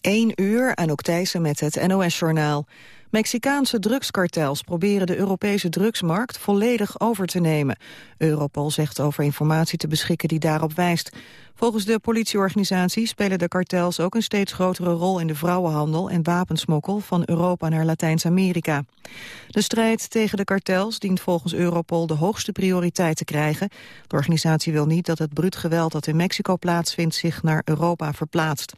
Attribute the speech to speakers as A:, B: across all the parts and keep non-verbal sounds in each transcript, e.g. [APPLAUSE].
A: 1 uur, Anouk Thijssen met het NOS-journaal. Mexicaanse drugskartels proberen de Europese drugsmarkt volledig over te nemen. Europol zegt over informatie te beschikken die daarop wijst. Volgens de politieorganisatie spelen de kartels ook een steeds grotere rol in de vrouwenhandel en wapensmokkel van Europa naar Latijns-Amerika. De strijd tegen de kartels dient volgens Europol de hoogste prioriteit te krijgen. De organisatie wil niet dat het bruut geweld dat in Mexico plaatsvindt zich naar Europa verplaatst.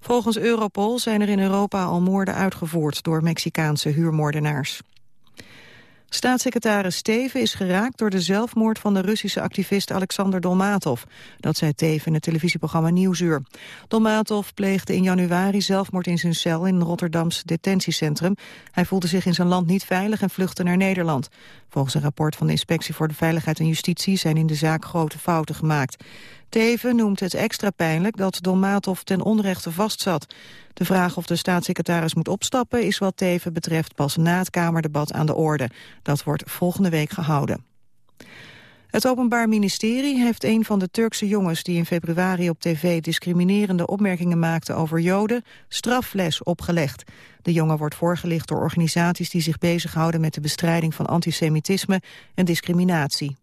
A: Volgens Europol zijn er in Europa al moorden uitgevoerd door Mexicaanse huurmoordenaars. Staatssecretaris Steven is geraakt door de zelfmoord van de Russische activist Alexander Dolmatov. Dat zei Teven in het televisieprogramma Nieuwsuur. Dolmatov pleegde in januari zelfmoord in zijn cel in Rotterdams detentiecentrum. Hij voelde zich in zijn land niet veilig en vluchtte naar Nederland. Volgens een rapport van de Inspectie voor de Veiligheid en Justitie zijn in de zaak grote fouten gemaakt. Teven noemt het extra pijnlijk dat Dolmatov ten onrechte vastzat. De vraag of de staatssecretaris moet opstappen is wat Teven betreft pas na het Kamerdebat aan de orde. Dat wordt volgende week gehouden. Het Openbaar Ministerie heeft een van de Turkse jongens die in februari op tv discriminerende opmerkingen maakte over Joden strafles opgelegd. De jongen wordt voorgelicht door organisaties die zich bezighouden met de bestrijding van antisemitisme en discriminatie.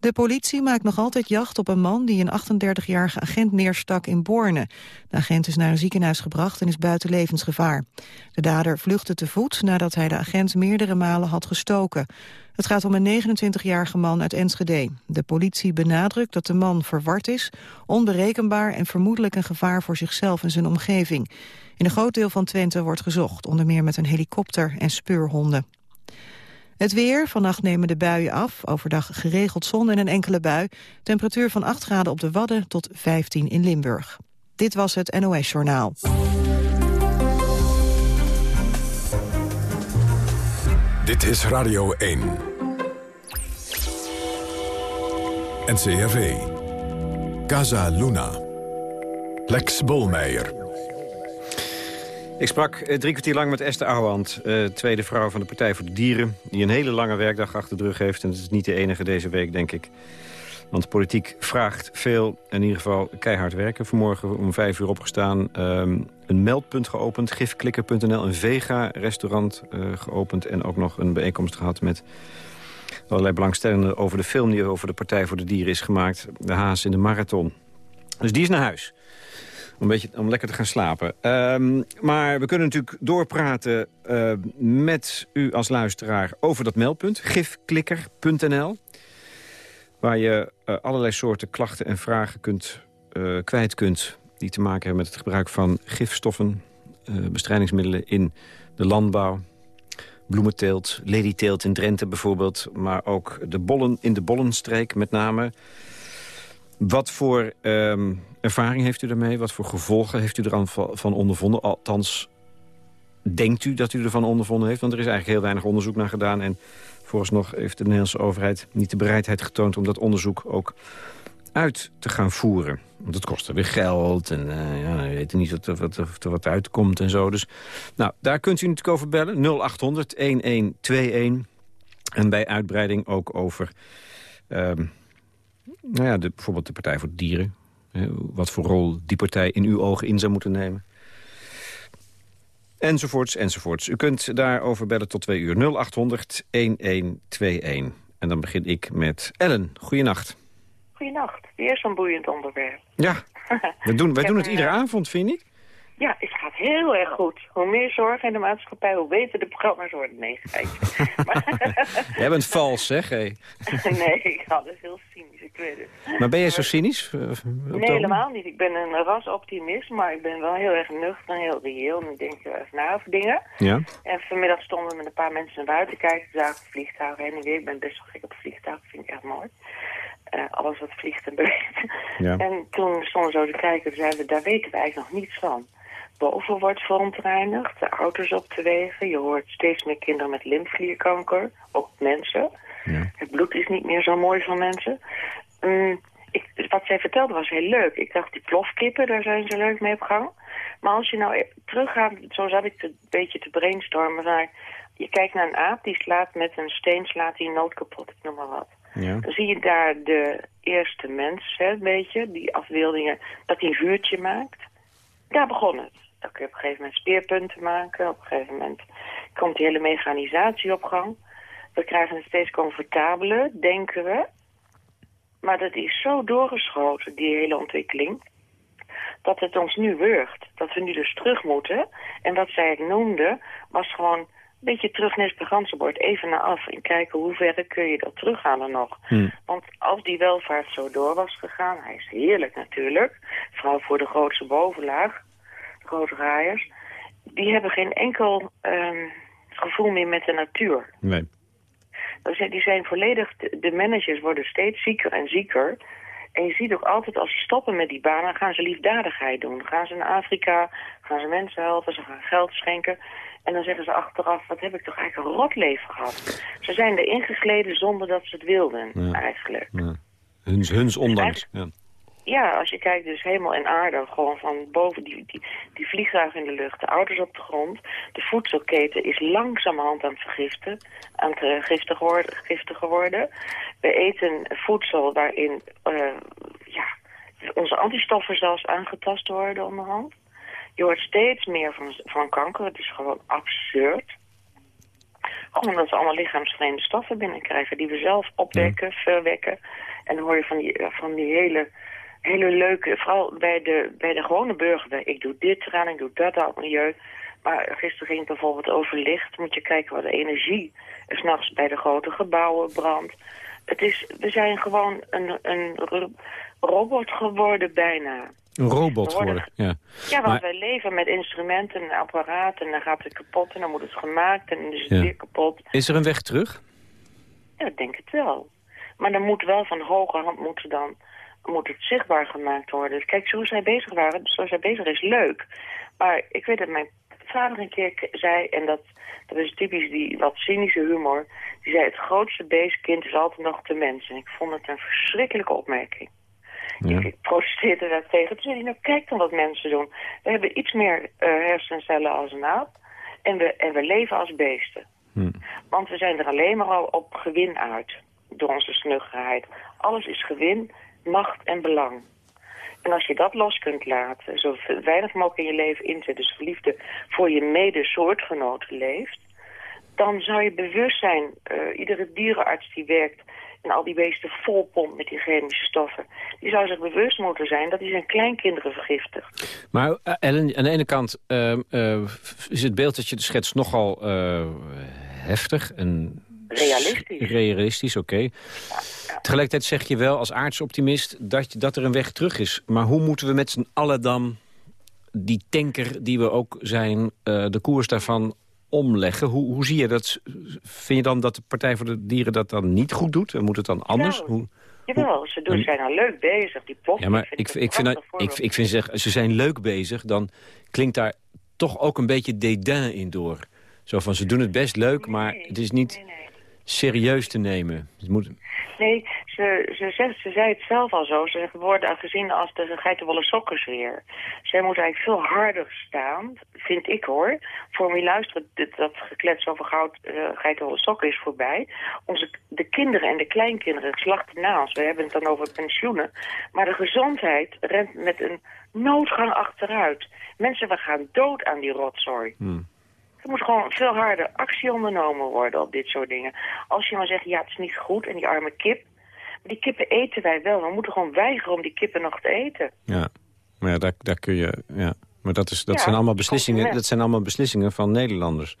A: De politie maakt nog altijd jacht op een man die een 38-jarige agent neerstak in Borne. De agent is naar een ziekenhuis gebracht en is buiten levensgevaar. De dader vluchtte te voet nadat hij de agent meerdere malen had gestoken. Het gaat om een 29-jarige man uit Enschede. De politie benadrukt dat de man verward is, onberekenbaar en vermoedelijk een gevaar voor zichzelf en zijn omgeving. In een groot deel van Twente wordt gezocht, onder meer met een helikopter en speurhonden. Het weer, vannacht nemen de buien af. Overdag geregeld zon en een enkele bui. Temperatuur van 8 graden op de Wadden tot 15 in Limburg. Dit was het NOS Journaal.
B: Dit is Radio 1. NCRV. Casa Luna. Lex Bolmeijer.
C: Ik sprak eh, drie kwartier lang met Esther Ouwand, uh, tweede vrouw van de Partij voor de Dieren... die een hele lange werkdag achter de rug heeft. En dat is niet de enige deze week, denk ik. Want politiek vraagt veel, in ieder geval keihard werken. Vanmorgen om vijf uur opgestaan, um, een meldpunt geopend, gifklikker.nl... een vega-restaurant uh, geopend en ook nog een bijeenkomst gehad... met allerlei belangstellenden over de film die over de Partij voor de Dieren is gemaakt. De Haas in de Marathon. Dus die is naar huis. Om, beetje, om lekker te gaan slapen. Um, maar we kunnen natuurlijk doorpraten uh, met u als luisteraar over dat meldpunt. gifklikker.nl Waar je uh, allerlei soorten klachten en vragen kunt, uh, kwijt kunt... die te maken hebben met het gebruik van gifstoffen, bestrijdingsmiddelen in de landbouw bloementeelt, ladyteelt in Drenthe bijvoorbeeld... maar ook de bollen in de bollenstreek met name. Wat voor um, ervaring heeft u ermee? Wat voor gevolgen heeft u er van ondervonden? Althans, denkt u dat u ervan ondervonden heeft? Want er is eigenlijk heel weinig onderzoek naar gedaan. En vooralsnog heeft de Nederlandse overheid niet de bereidheid getoond... om dat onderzoek ook uit te gaan voeren. Want het kost weer geld en uh, ja, we weten niet wat, wat, of er wat uitkomt en zo. Dus nou, daar kunt u natuurlijk over bellen. 0800-1121. En bij uitbreiding ook over... Um, nou ja, de, bijvoorbeeld de Partij voor Dieren. Wat voor rol die partij in uw ogen in zou moeten nemen. Enzovoorts, enzovoorts. U kunt daarover bellen tot twee uur. 0800 1121. En dan begin ik met Ellen. Goeienacht.
D: Goeienacht. Weer zo'n boeiend onderwerp.
C: Ja, we doen, wij doen het iedere avond, vind ik.
D: Ja, het gaat heel erg goed. Hoe meer zorg in de maatschappij, hoe beter de programma's worden. Nee, [LAUGHS]
C: Jij bent vals, zeg. Hey. [LAUGHS]
D: nee, ik had het heel cynisch, ik weet het.
C: Maar ben je zo cynisch? Eh,
D: nee, helemaal niet. Ik ben een rasoptimist, maar ik ben wel heel erg nuchter en heel reëel. En ik denk heel erg na over dingen.
C: Ja.
D: En vanmiddag stonden we met een paar mensen naar buiten kijken. Zagen vliegtuigen heen en weer. Ik ben best wel gek op vliegtuigen, vind ik echt mooi. Uh, alles wat vliegt en beweegt. Ja. En toen stonden we zo te kijken, zeiden we, daar weten we eigenlijk nog niets van boven wordt verontreinigd, de ouders op te wegen. Je hoort steeds meer kinderen met lymfklierkanker, ook mensen. Ja. Het bloed is niet meer zo mooi van mensen. Um, ik, wat zij vertelde was heel leuk. Ik dacht, die plofkippen, daar zijn ze leuk mee op gang. Maar als je nou e- teruggaat, zo zat ik een beetje te brainstormen... naar je kijkt naar een aap, die slaat met een steen slaat die nood kapot, ik noem maar wat. Ja. Dan zie je daar de eerste mens, hè, een beetje, die afbeeldingen, dat hij een vuurtje maakt. Daar begon het. Dan kun je op een gegeven moment speerpunten maken. Op een gegeven moment komt die hele mechanisatie op gang. We krijgen het steeds comfortabeler, denken we. Maar dat is zo doorgeschoten, die hele ontwikkeling dat het ons nu wurgt. Dat we nu dus terug moeten. En wat zij het noemde, was gewoon een beetje terug naar het ganzenbord. Even naar af en kijken hoe ver kun je dat terughalen nog. Hmm. Want als die welvaart zo door was gegaan, hij is heerlijk natuurlijk. Vooral voor de grootste bovenlaag, grote raaiers. Die hebben geen enkel um, gevoel meer met de natuur.
C: Nee.
D: Die zijn volledig, de managers worden steeds zieker en zieker. En je ziet ook altijd als ze stoppen met die banen, gaan ze liefdadigheid doen. Gaan ze naar Afrika, gaan ze mensen helpen, ze gaan geld schenken. En dan zeggen ze achteraf, wat heb ik toch eigenlijk een rotleven gehad. Ze zijn erin gegleden zonder dat ze het wilden, eigenlijk. Ja.
C: Huns, huns ondanks. Ja.
D: Ja, als je kijkt dus hemel en aarde, gewoon van boven die, die, die vliegtuigen in de lucht, de auto's op de grond. De voedselketen is langzamerhand aan het vergiften, aan het giftig worden. Giftig geworden. We eten voedsel waarin uh, ja, onze antistoffen zelfs aangetast worden onderhand. Je hoort steeds meer van, van kanker, het is gewoon absurd. Gewoon omdat we allemaal lichaamsvreemde stoffen binnenkrijgen die we zelf opwekken, verwekken. En dan hoor je van die, van die hele hele leuke, vooral bij de, bij de gewone burger. Ik doe dit eraan, ik doe dat aan het milieu. Maar gisteren ging het bijvoorbeeld over licht. Moet je kijken wat de energie er s'nachts bij de grote gebouwen brandt. Het is, we zijn gewoon een, een robot geworden bijna.
C: Een robot geworden, ja.
D: Ja, want wij leven met instrumenten en apparaten en dan gaat het kapot en dan moet het gemaakt en dan is het weer kapot.
C: Is er een weg terug?
D: Ja, ik denk het wel. Maar dan moet wel van hoge hand moeten dan moet het zichtbaar gemaakt worden. Kijk, zoals zij bezig waren, zoals zij bezig is, leuk. Maar ik weet dat mijn vader een keer zei, en dat, dat is typisch die wat cynische humor, die zei het grootste beestkind is altijd nog de mens. En ik vond het een verschrikkelijke opmerking. Ja. Ik, protesteerde daar tegen. Toen zei hij, nou kijk dan wat mensen doen. We hebben iets meer uh, hersencellen als een aap en we, en we leven als beesten. Hm. Want we zijn er alleen maar al op gewin uit door onze snuggerheid. Alles is gewin macht en belang. En als je dat los kunt laten, zo weinig mogelijk in je leven inzetten, dus verliefde voor je medesoortgenoten leeft, dan zou je bewust zijn, uh, iedere dierenarts die werkt en al die beesten volpompt met die chemische stoffen, die zou zich bewust moeten zijn dat hij zijn kleinkinderen vergiftigt.
C: Maar uh, Ellen, aan de ene kant uh, is het beeld dat je schetst nogal heftig en
D: Realistisch.
C: Realistisch, oké. Tegelijkertijd zeg je wel als aardsoptimist dat, dat er een weg terug is. Maar hoe moeten we met z'n allen dan die tanker die we ook zijn... Uh, de koers daarvan omleggen? Hoe, hoe zie je dat? Vind je dan dat de Partij voor de Dieren dat dan niet goed doet? En moet het dan anders?
D: Hoe, Jawel, ze doen, zijn al leuk bezig. Die pop,
C: ja, maar ik, ik, vind, dat, ik, ik vind zeg, ze zijn leuk bezig, dan klinkt daar toch ook een beetje dédain in door. Zo van, ze doen het best leuk, maar het is niet serieus te nemen. Het moet...
D: Nee, ze, ze, zegt, ze zei het zelf al zo. Ze worden gezien als de geitenwolle sokkers weer. Zij moet eigenlijk veel harder staan, vind ik hoor. Voor wie luistert, dat, dat geklets over goud, uh, geitenwolle sokken is voorbij. Onze, de kinderen en de kleinkinderen slachten naast. We hebben het dan over pensioenen. Maar de gezondheid rent met een noodgang achteruit. Mensen, we gaan dood aan die rotzooi. Hmm. Er moet gewoon veel harder actie ondernomen worden op dit soort dingen. Als je maar zegt, ja, het is niet goed en die arme kip. Maar die kippen eten wij wel. We moeten gewoon weigeren om die kippen nog te eten.
C: Ja, maar ja, daar, daar kun je... Ja. Maar dat, is, dat, zijn allemaal beslissingen, dat zijn allemaal beslissingen van Nederlanders.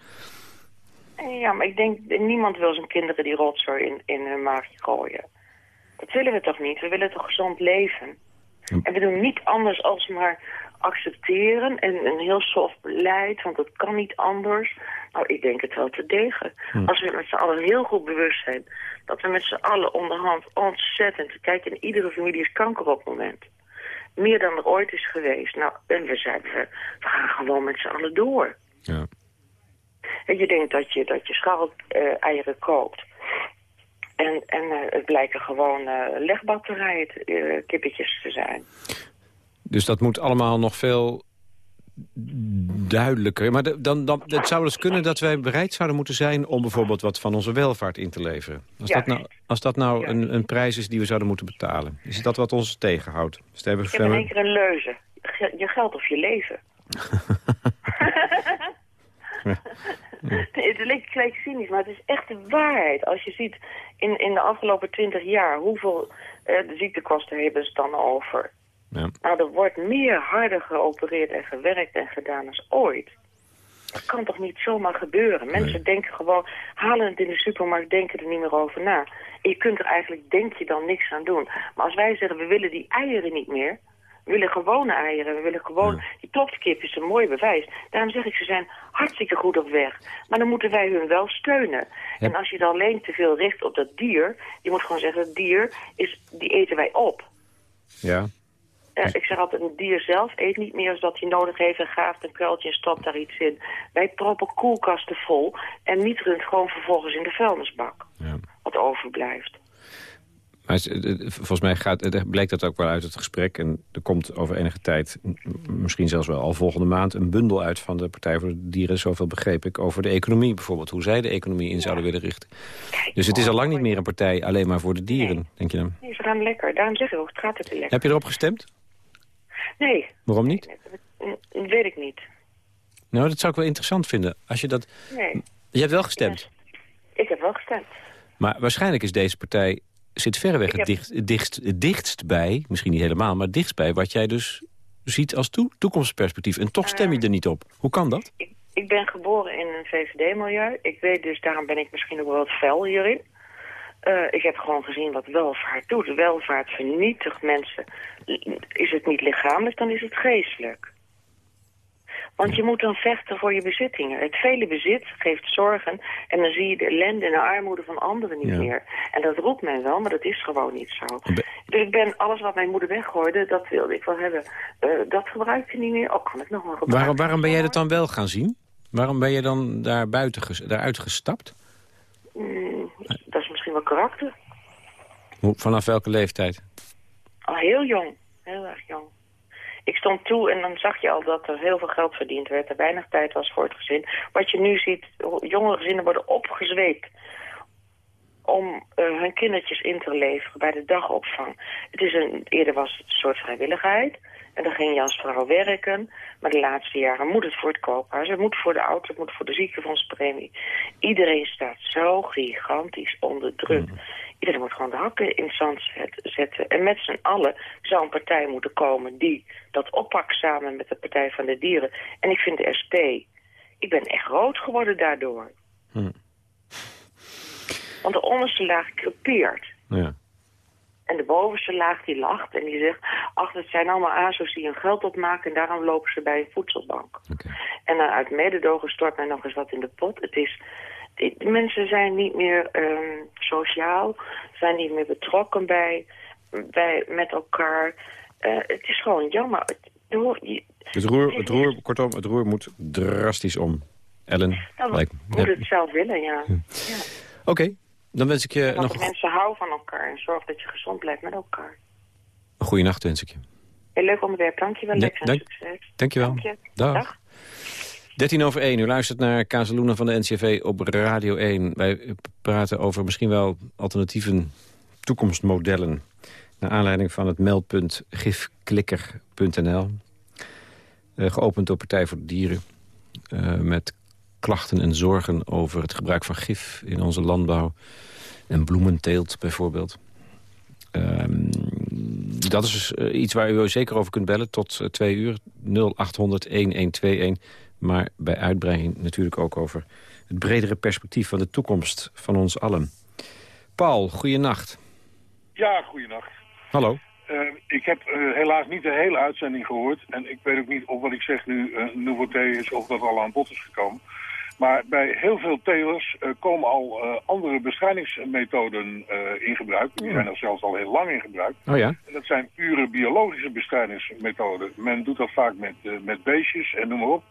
D: Ja, maar ik denk, niemand wil zijn kinderen die rotzooi in, in hun maagje gooien. Dat willen we toch niet? We willen toch gezond leven? En we doen niet anders als maar accepteren en een heel soft beleid, want dat kan niet anders. Nou, ik denk het wel te degen. Hm. Als we met z'n allen heel goed bewust zijn dat we met z'n allen onderhand ontzettend... Kijk, in iedere familie is kanker op het moment. Meer dan er ooit is geweest. Nou, en we zeiden, we, we gaan gewoon met z'n allen door. Ja. En je denkt dat je, dat je uh, eieren koopt. En, en uh, het blijken gewoon uh, legbatterijen, kippetjes te zijn.
C: Dus dat moet allemaal nog veel duidelijker. Maar dan, dan, het zou dus kunnen dat wij bereid zouden moeten zijn... om bijvoorbeeld wat van onze welvaart in te leveren. Als dat nou, als dat nou een, een prijs is die we zouden moeten betalen. Is dat wat ons tegenhoudt?
D: Dus ik heb in één keer een leuze. je, geld of je leven. [LAUGHS] het lijkt cynisch, maar het is echt de waarheid. Als je ziet in, in de afgelopen twintig jaar hoeveel de ziektekosten hebben ze dan over. Ja. Nou, er wordt meer harder geopereerd en gewerkt en gedaan als ooit. Dat kan toch niet zomaar gebeuren? Mensen denken gewoon, halen het in de supermarkt, denken er niet meer over na. En je kunt er eigenlijk, denk je dan, niks aan doen. Maar als wij zeggen, we willen die eieren niet meer... We willen gewone eieren, we willen gewoon... Die plofkip is een mooi bewijs. Daarom zeg ik, ze zijn hartstikke goed op weg. Maar dan moeten wij hun wel steunen. En als je dan alleen te veel richt op dat dier... Je moet gewoon zeggen, dat dier, is, die eten wij op.
C: Ja.
D: Uh, ik zeg altijd, een dier zelf eet niet meer als dat hij nodig heeft... en graaft een kuiltje en stopt daar iets in. Wij proppen koelkasten vol en niet runt gewoon vervolgens in de vuilnisbak. Ja. Wat overblijft.
C: Maar volgens mij gaat, blijkt dat ook wel uit het gesprek. En er komt over enige tijd, misschien zelfs wel al volgende maand... een bundel uit van de Partij voor de Dieren, zoveel begreep ik... over de economie bijvoorbeeld, hoe zij de economie in zouden willen richten. dus het is al lang niet meer een partij alleen maar voor de dieren, denk je dan?
D: Nee, ze gaan lekker. Daarom zeg ik ook, het gaat het lekker.
C: Heb je erop gestemd?
D: Nee.
C: Waarom niet?
D: dat weet ik niet.
C: Nou, dat zou ik wel interessant vinden. Als je dat... Nee. Je hebt wel gestemd?
D: Ik heb wel gestemd.
C: Maar waarschijnlijk is deze partij zit verreweg het, dicht, het, dichtst, het dichtst bij, misschien niet helemaal, maar het dichtst bij wat jij dus ziet als toe, toekomstperspectief. En toch stem je ehm, er niet op. Hoe kan dat?
D: Ik, ik ben geboren in een VVD-milieu. Ik weet dus, daarom ben ik misschien ook wel wat fel hierin. Uh, ik heb gewoon gezien wat welvaart doet. Welvaart vernietigt mensen. Is het niet lichamelijk, dan is het geestelijk. Want je moet dan vechten voor je bezittingen. Het vele bezit geeft zorgen en dan zie je de ellende en de armoede van anderen niet meer. En dat roept men wel, maar dat is gewoon niet zo. Dus ik ben alles wat mijn moeder weggooide, dat wilde ik wel hebben. Uh, dat gebruik je niet meer. Oh, kan ik nog wel gebruiken.
C: Waarom, waarom ben jij dat dan wel gaan zien? Waarom ben je dan daar buiten, daaruit gestapt?
D: Mm, dat is misschien wel karakter.
C: vanaf welke leeftijd?
D: Al heel jong. Heel erg jong ik stond toe en dan zag je al dat er heel veel geld verdiend werd. Er weinig tijd was voor het gezin. Wat je nu ziet, jongere gezinnen worden opgezweept om uh, hun kindertjes in te leveren bij de dagopvang. Het is een, eerder was het een soort vrijwilligheid. En dan ging je als vrouw werken. Maar de laatste jaren moet het voor het koophuis. Het moet voor de auto, het moet voor de ziekenfondspremie. Iedereen staat zo gigantisch onder druk. Mm. Iedereen moet gewoon de hakken in zand zetten. En met z'n allen zou een partij moeten komen die dat oppakt samen met de Partij van de Dieren. En ik vind de SP, ik ben echt rood geworden daardoor. Hm. Want de onderste laag crepeert. Ja. En de bovenste laag die lacht en die zegt... ach, het zijn allemaal ASO's die hun geld opmaken... en daarom lopen ze bij een voedselbank. En dan uit mededogen stort mij nog eens wat in de pot. Het is de mensen zijn niet meer um, sociaal, zijn niet meer betrokken bij, bij met elkaar. Uh, het is gewoon jammer. Het,
C: het, roer, het roer, kortom, het roer moet drastisch om. Ellen,
D: lijkt, moet het zelf willen, ja. ja.
C: Oké, dan wens ik je
D: Want
C: nog...
D: mensen houden van elkaar en zorg dat je gezond blijft met elkaar.
C: Een goede nacht wens ik je.
D: Heel leuk onderwerp, dankjewel. Ja, dank, succes.
C: Dank je. Dag. Dag. 13 over 1, u luistert naar Kazeluna van de NCV op Radio 1. Wij praten over misschien wel alternatieven toekomstmodellen... naar aanleiding van het meldpunt gifklikker.nl. Uh, geopend door Partij voor de Dieren. Uh, met klachten en zorgen over het gebruik van gif in onze landbouw. En bloementeelt bijvoorbeeld. Um, dat is dus uh, iets waar u zeker over kunt bellen tot twee uur. 0800 1121. Maar bij uitbreiding natuurlijk ook over het bredere perspectief van de toekomst van ons allen. Paul, goeienacht.
E: Ja, goeienacht.
C: Hallo.
E: Uh, ik heb uh, helaas niet de hele uitzending gehoord. En ik weet ook niet of wat ik zeg nu een uh, nouveauté is of dat al aan bod is gekomen. Maar bij heel veel telers komen al andere bestrijdingsmethoden in gebruik. Die zijn er zelfs al heel lang in gebruik.
C: Oh ja?
E: En dat zijn pure biologische bestrijdingsmethoden. Men doet dat vaak met, met beestjes en noem maar op.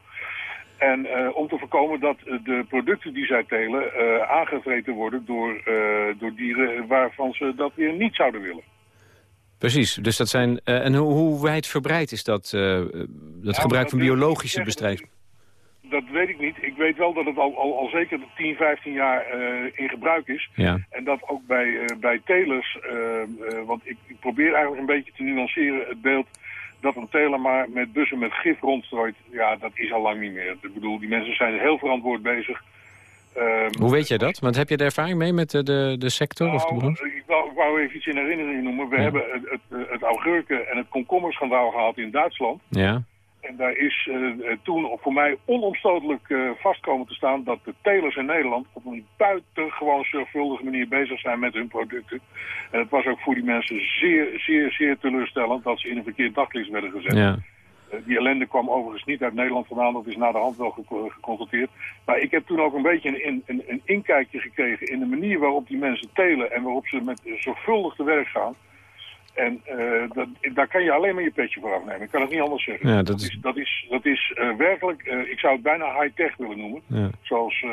E: En om te voorkomen dat de producten die zij telen aangevreten worden door, door dieren waarvan ze dat weer niet zouden willen.
C: Precies, dus dat zijn. en hoe, hoe wijdverbreid is dat, dat gebruik van biologische bestrijding?
E: Dat weet ik niet. Ik weet wel dat het al, al, al zeker 10, 15 jaar in gebruik is.
C: Ja.
E: En dat ook bij, bij telers, want ik, ik probeer eigenlijk een beetje te nuanceren het beeld dat een teler maar met bussen met gif rondstrooit, ja, dat is al lang niet meer. Ik bedoel, die mensen zijn heel verantwoord bezig.
C: Ehm, Hoe weet jij dat? Want heb je er ervaring mee met de, de, de sector? of de
E: nou, ik, wou, ik wou even iets in herinnering noemen. We hebben het, het, het augurken- en het komkommerschandaal gehad in Duitsland.
C: Ja.
E: En daar is uh, toen voor mij onomstotelijk uh, vast komen te staan dat de telers in Nederland op een buitengewoon zorgvuldige manier bezig zijn met hun producten. En het was ook voor die mensen zeer, zeer, zeer teleurstellend dat ze in een verkeerd daglicht werden gezet. Ja. die ellende kwam overigens niet uit Nederland vandaan, dat is na de hand wel geconstateerd. Maar ik heb toen ook een beetje een, een, een inkijkje gekregen in de manier waarop die mensen telen en waarop ze met zorgvuldig te werk gaan. En uh, dat, daar kan je alleen maar je petje voor afnemen. Ik kan het niet anders zeggen. Ja, dat, is... dat is, dat is, uh, werkelijk, uh, ik zou het bijna high-tech willen noemen. Ja. Zoals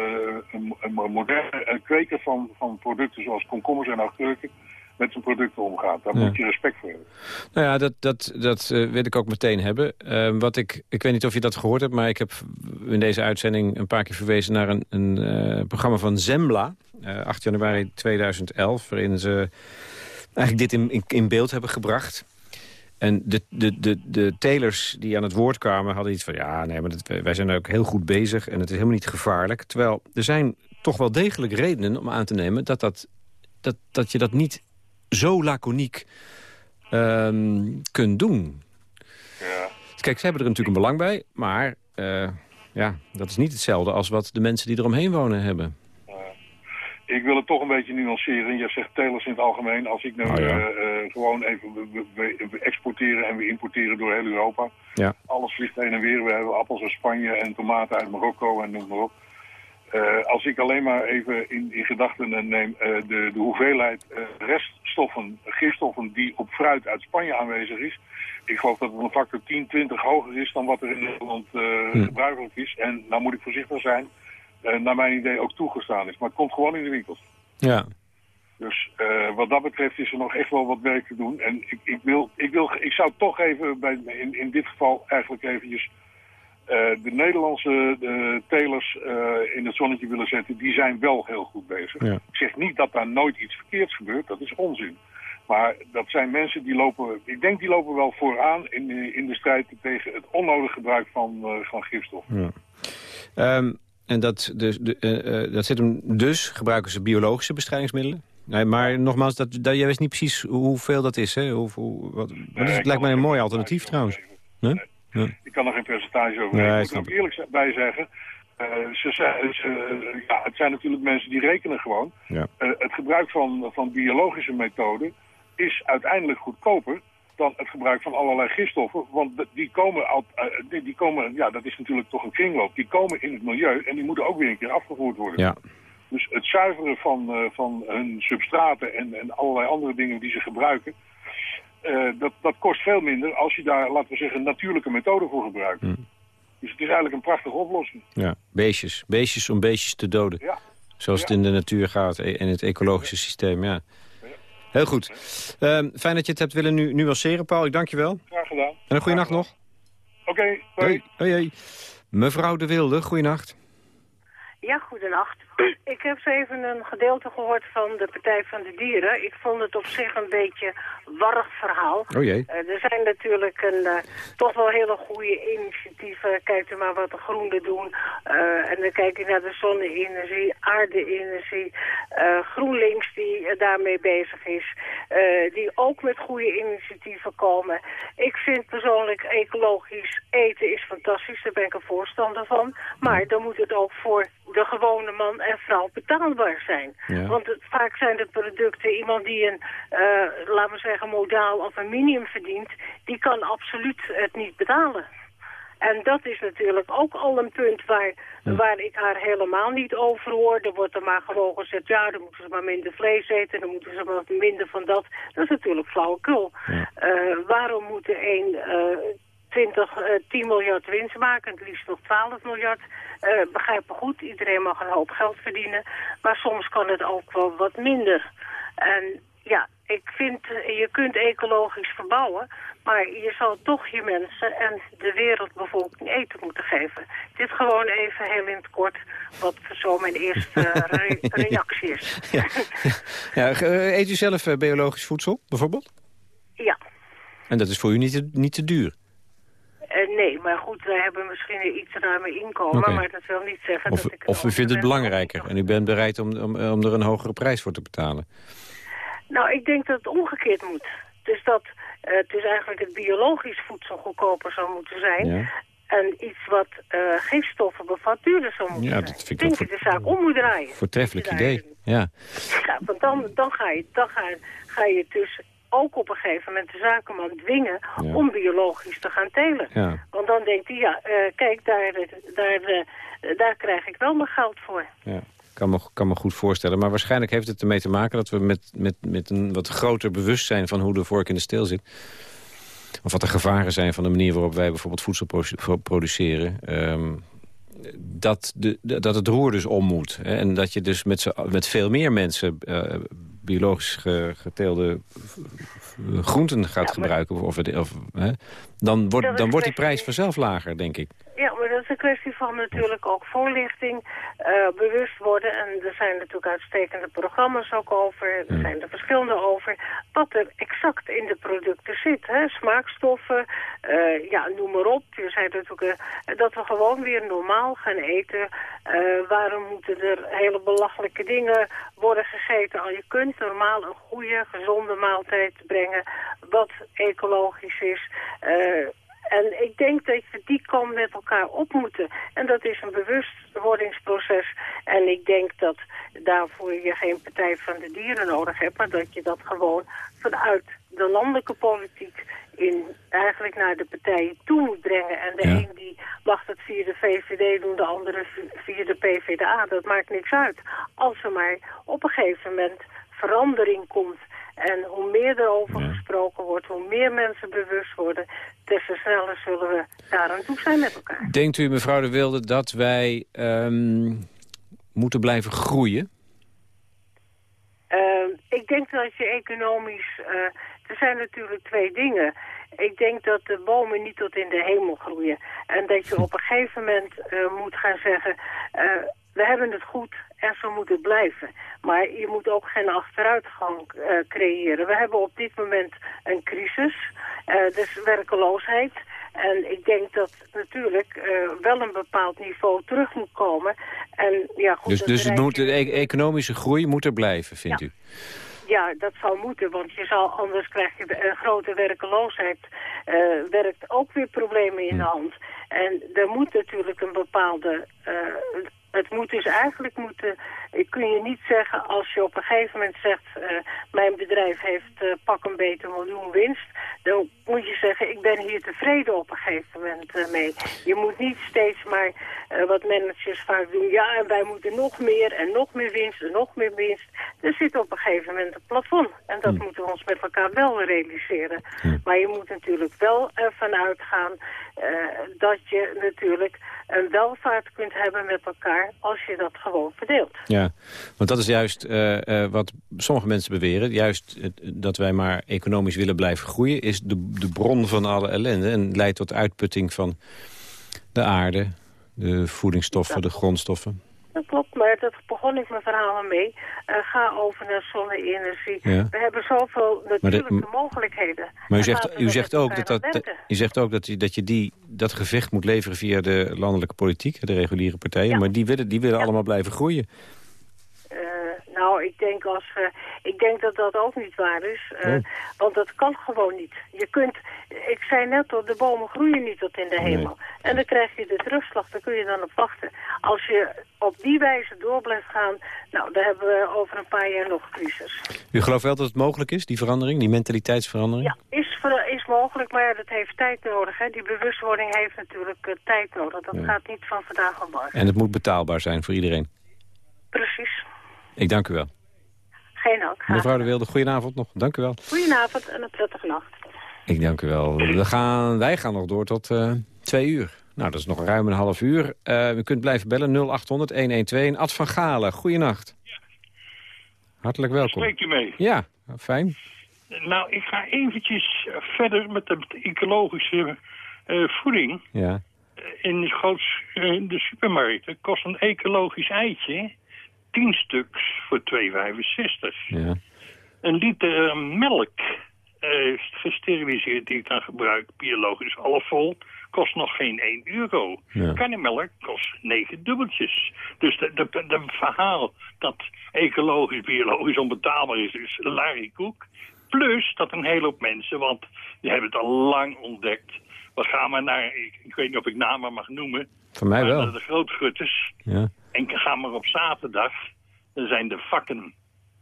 E: een, een, moderne kweker van, van producten zoals komkommers en augurken met zijn producten omgaat. Daar moet je respect voor hebben.
C: Nou ja, dat, dat, dat wil ik ook meteen hebben. wat ik, ik weet niet of je dat gehoord hebt, maar ik heb in deze uitzending een paar keer verwezen naar een, een programma van Zembla. 8 januari 2011, waarin ze eigenlijk dit in, in, in beeld hebben gebracht. En de, de, de, de telers die aan het woord kwamen hadden iets van... ja, nee, maar dat, wij zijn ook heel goed bezig en het is helemaal niet gevaarlijk. Terwijl er zijn toch wel degelijk redenen om aan te nemen... dat, dat, dat, dat je dat niet zo laconiek um, kunt doen. Ja. Kijk, ze hebben er natuurlijk een belang bij, maar... Uh, ja, dat is niet hetzelfde als wat de mensen die eromheen wonen hebben.
E: Ik wil het toch een beetje nuanceren. Je zegt telers in het algemeen. Als ik nu oh, gewoon even... We, we, exporteren en we importeren door heel Europa. Ja. Alles vliegt heen en weer. We hebben appels uit Spanje en tomaten uit Marokko en noem maar op. Uh, als ik alleen maar even in, in gedachten neem uh, de, de hoeveelheid reststoffen, gifstoffen die op fruit uit Spanje aanwezig is. Ik geloof dat het een factor 10, 20 hoger is dan wat er in Nederland hm. gebruikelijk is. En nou moet ik voorzichtig zijn naar mijn idee ook toegestaan is. Maar het komt gewoon in de winkels.
C: Ja.
E: Dus uh, wat dat betreft is er nog echt wel wat werk te doen. En ik, ik, wil, ik, wil, ik zou toch even, bij, in, in dit geval eigenlijk eventjes... Uh, de Nederlandse uh, telers in het zonnetje willen zetten, die zijn wel heel goed bezig. Ja. Ik zeg niet dat daar nooit iets verkeerds gebeurt, dat is onzin. Maar dat zijn mensen die lopen, ik denk die lopen wel vooraan in, in de strijd tegen het onnodig gebruik van, van gifstoffen.
C: Ja. Um, en dat, dus, de, uh, dat zit hem dus, gebruiken ze biologische bestrijdingsmiddelen? Nee, maar nogmaals, dat, dat, jij weet niet precies hoeveel dat is. Hè? Hoe, hoe, wat, is, het lijkt mij een mooi alternatief trouwens.
E: Nee? Nee. Ik kan er geen percentage over geven. ik moet er ook eerlijk bij zeggen... Uh, ze, ze, ja, het zijn natuurlijk mensen die rekenen gewoon. Ja. Uh, het gebruik van, van biologische methoden is uiteindelijk goedkoper dan het gebruik van allerlei gifstoffen. Want die komen, al, uh, die, komen, ja, dat is natuurlijk toch een kringloop. Die komen in het milieu en die moeten ook weer een keer afgevoerd worden. Ja. Dus het zuiveren van, uh, van hun substraten en, en allerlei andere dingen die ze gebruiken... Uh, dat, dat kost veel minder als je daar, laten we zeggen, natuurlijke methoden voor gebruikt. Mm. Dus het is eigenlijk een prachtige oplossing.
C: Ja, beestjes. Beestjes om beestjes te doden. Ja. Zoals het in de natuur gaat, e- in het ecologische systeem, ja. Heel goed. Uh, fijn dat je het hebt willen nu nuanceren, Paul. Ik dank je wel.
E: Graag gedaan.
C: En een goede nacht nog.
E: Oké, okay, hoi.
C: Hoi, hoi. Mevrouw De Wilde, goeienacht.
F: Ja, goedenacht. Ik heb zo even een gedeelte gehoord van de Partij van de Dieren. Ik vond het op zich een beetje warrig verhaal.
C: Oh jee.
F: Uh, er zijn natuurlijk een, uh, toch wel hele goede initiatieven. Kijk u maar wat de groenen doen. Uh, en dan kijk je naar de zonne-energie, aarde-energie. GroenLinks die daarmee bezig is. die ook met goede initiatieven komen. Ik vind persoonlijk ecologisch eten is fantastisch. Daar ben ik een voorstander van. Maar dan moet het ook voor de gewone man en vrouw betaalbaar zijn. Want het, vaak zijn de producten, iemand die een, uh, laten we zeggen, modaal of een minimum verdient, die kan absoluut het niet betalen. En dat is natuurlijk ook al een punt waar, waar ik haar helemaal niet over hoor. Er wordt er maar gewoon gezegd, ja, dan moeten ze maar minder vlees eten, dan moeten ze maar minder van dat. Dat is natuurlijk flauwekul. Ja. Uh, waarom moeten een uh, 20, uh, 10 miljard winst maken, het liefst nog 12 miljard. Uh, begrijp me goed, iedereen mag een hoop geld verdienen. Maar soms kan het ook wel wat minder. En ja, ik vind, uh, je kunt ecologisch verbouwen, maar je zal toch je mensen en de wereldbevolking eten moeten geven. Dit gewoon even heel in het kort, wat zo mijn eerste [LAUGHS] re reactie is.
C: ja. ja. eet u zelf uh, biologisch voedsel, bijvoorbeeld?
F: Ja.
C: En dat is voor u niet te, niet te duur?
F: Uh, nee, maar goed, wij hebben misschien een iets ruimer inkomen, maar dat wil niet zeggen
C: of,
F: dat ik...
C: Of u vindt het belangrijker en u bent bereid om, om, om er een hogere prijs voor te betalen?
F: Nou, ik denk dat het omgekeerd moet. Dus dat uh, het is eigenlijk het biologisch voedsel goedkoper zou moeten zijn. Ja. En iets wat uh, gifstoffen bevat duurder zou moeten
C: ja,
F: zijn.
C: Dat vind ik
F: denk je de zaak om moet draaien.
C: Voortreffelijk idee, ja.
F: ja. Want dan, dan, ga, je, dan ga, ga je dus ook op een gegeven moment de zakenman dwingen om biologisch te gaan telen.
C: Ja.
F: Want dan denkt hij, ja, uh, kijk, daar, daar, daar krijg ik wel mijn geld voor.
C: Ja. Kan me, kan me goed voorstellen. Maar waarschijnlijk heeft het ermee te maken dat we met, met, met een wat groter bewustzijn van hoe de vork in de steel zit. Of wat de gevaren zijn van de manier waarop wij bijvoorbeeld voedsel produceren. Um, dat, de, dat het roer dus om moet. Hè? En dat je dus met, met veel meer mensen uh, biologisch geteelde groenten gaat gebruiken. Of, of, hè? Dan, wordt, dan wordt die prijs vanzelf lager, denk ik.
F: Dat is een kwestie van natuurlijk ook voorlichting, uh, bewust worden. En er zijn natuurlijk uitstekende programma's ook over. Er zijn er verschillende over. Wat er exact in de producten zit. Hè? Smaakstoffen, uh, ja, noem maar op. Je zei natuurlijk uh, dat we gewoon weer normaal gaan eten. waarom moeten er hele belachelijke dingen worden gegeten? Al je kunt normaal een goede, gezonde maaltijd brengen. Wat ecologisch is. En ik denk dat we die kant met elkaar op moeten. En dat is een bewustwordingsproces. En ik denk dat daarvoor je geen partij van de dieren nodig hebt... maar dat je dat gewoon vanuit de landelijke politiek... In, eigenlijk naar de partijen toe moet brengen. En de een die mag het via de VVD doen, de andere via de PVDA. Dat maakt niks uit. Als er maar op een gegeven moment verandering komt... En hoe meer erover ja. gesproken wordt, hoe meer mensen bewust worden... des te sneller zullen we daar aan toe zijn met elkaar.
C: Denkt u, mevrouw de Wilde, dat wij um, moeten blijven groeien?
F: Uh, ik denk dat je economisch... Uh, er zijn natuurlijk twee dingen. Ik denk dat de bomen niet tot in de hemel groeien. En dat je op een gegeven moment uh, moet gaan zeggen... we hebben het goed en zo moet het blijven. Maar je moet ook geen achteruitgang uh, creëren. We hebben op dit moment een crisis, uh, dus werkeloosheid. En ik denk dat natuurlijk uh, wel een bepaald niveau terug moet komen. En, ja, goed,
C: dus dus het moet, de e economische groei moet er blijven, vindt
F: ja.
C: u?
F: Ja, dat zou moeten, want je zal, anders krijg je een grote werkeloosheid. Uh, werkt ook weer problemen in de hand. En er moet natuurlijk een bepaalde... Uh, het moet dus eigenlijk moeten, kun je niet zeggen als je op een gegeven moment zegt, uh, mijn bedrijf heeft uh, pak een beter miljoen winst. Dan moet je zeggen, ik ben hier tevreden op een gegeven moment uh, mee. Je moet niet steeds maar wat managers vaak doen, ja en wij moeten nog meer en nog meer winst en nog meer winst. Er zit op een gegeven moment een plafond en dat hm. moeten we ons met elkaar wel realiseren. Hm. Maar je moet natuurlijk wel ervan uitgaan dat je natuurlijk een welvaart kunt hebben met elkaar als je dat gewoon verdeelt.
C: Ja, want dat is juist uh, uh, wat sommige mensen beweren. Juist uh, dat wij maar economisch willen blijven groeien... is de, de bron van alle ellende en leidt tot uitputting van de aarde... de voedingsstoffen, de grondstoffen.
F: Dat klopt, maar dat begon ik mijn verhalen mee. Uh, ga over naar zonne-energie. Ja. We hebben zoveel natuurlijke de, mogelijkheden.
C: Maar u zegt, u zegt ook, dat, dat, u zegt ook dat, dat je die, dat gevecht moet leveren via de landelijke politiek, de reguliere partijen. Ja. Maar die willen, die willen ja. allemaal blijven groeien.
F: Uh, nou, ik denk, als, uh, ik denk dat dat ook niet waar is. Uh, oh. Want dat kan gewoon niet. Je kunt, ik zei net al, de bomen groeien niet tot in de hemel. Nee. En dan krijg je de terugslag, daar kun je dan op wachten. Als je op die wijze door blijft gaan, nou, dan hebben we over een paar jaar nog crisis.
C: U gelooft wel dat het mogelijk is, die verandering, die mentaliteitsverandering?
F: Ja, is, is mogelijk, maar ja, dat heeft tijd nodig. Hè. Die bewustwording heeft natuurlijk tijd nodig. Dat ja. gaat niet van vandaag op morgen.
C: En het moet betaalbaar zijn voor iedereen?
F: Precies.
C: Ik dank u wel.
F: Geen dank.
C: Mevrouw de Wilde, goedenavond nog. Dank u wel.
F: Goedenavond en een prettige nacht.
C: Ik dank u wel. We gaan, wij gaan nog door tot uh, twee uur. Nou, dat is nog ruim een half uur. Uh, u kunt blijven bellen 0800-112. Ad van Galen, goeienacht. Ja. Hartelijk welkom.
G: Spreekt u mee?
C: Ja, fijn.
G: Nou, ik ga eventjes verder met de ecologische uh, voeding.
C: Ja.
G: In de, groots, uh, de supermarkt. Kost een ecologisch eitje 10 stuks voor 2,65.
C: Ja.
G: Een liter melk uh, gesteriliseerd die ik dan gebruik, biologisch halfvol, kost nog geen 1 euro. Ja. Kost 9 dubbeltjes. Dus het verhaal dat ecologisch, biologisch onbetaalbaar is, is Larry Koek. Plus dat een hele hoop mensen, want die hebben het al lang ontdekt. We gaan maar naar, ik, ik weet niet of ik namen mag noemen.
C: Voor mij wel.
G: De grootgutters. Ja. En gaan maar op zaterdag. Dan zijn de vakken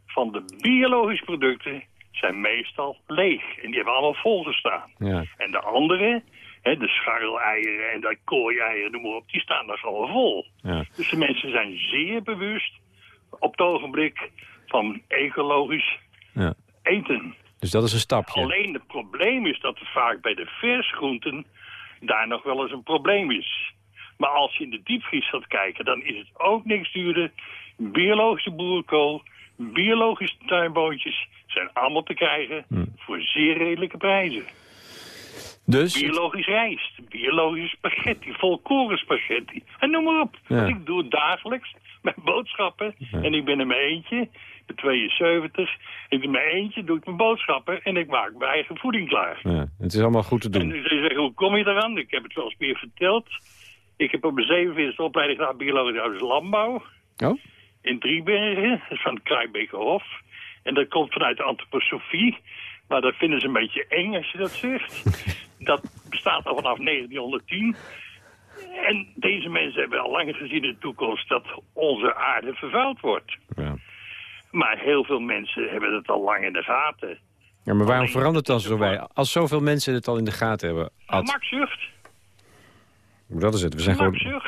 G: van de biologische producten zijn meestal leeg. En die hebben allemaal volgestaan. Ja. En de andere, hè, de scharreleieren en de kooieieren, noem maar op, die staan daar allemaal vol. Ja. Dus de mensen zijn zeer bewust op het ogenblik van ecologisch ja. eten.
C: Dus dat is een stapje.
G: Alleen het probleem is dat er vaak bij de versgroenten daar nog wel eens een probleem is. Maar als je in de diepvries gaat kijken, dan is het ook niks duurder. Biologische boerenkool, biologische tuinboontjes zijn allemaal te krijgen hm. voor zeer redelijke prijzen. Dus... Biologisch rijst, biologisch spaghetti, volkoren spaghetti. En noem maar op. Ik doe het dagelijks met boodschappen. En ik ben in mijn eentje, ben 72. Ik in mijn eentje doe ik mijn boodschappen en ik maak mijn eigen voeding klaar.
C: Ja, het is allemaal goed te doen.
G: En ze zeggen, hoe kom je eraan? Ik heb het wel eens meer verteld. Ik heb op mijn 47 opleiding gedaan biologische landbouw. Oh? In Driebergen, dat is van het Kruijbekerhof. En dat komt vanuit de antroposofie. Maar dat vinden ze een beetje eng als je dat zegt. [LAUGHS] dat bestaat al vanaf 1910. En deze mensen hebben al lang gezien in de toekomst dat onze aarde vervuild wordt. Ja. Maar heel veel mensen hebben het al lang in de gaten.
C: Ja, maar waarom verandert dat zo bij? Als zoveel mensen het al in de gaten hebben?
G: Ad... Gemakzucht.
C: Dat is het. We zijn gewoon...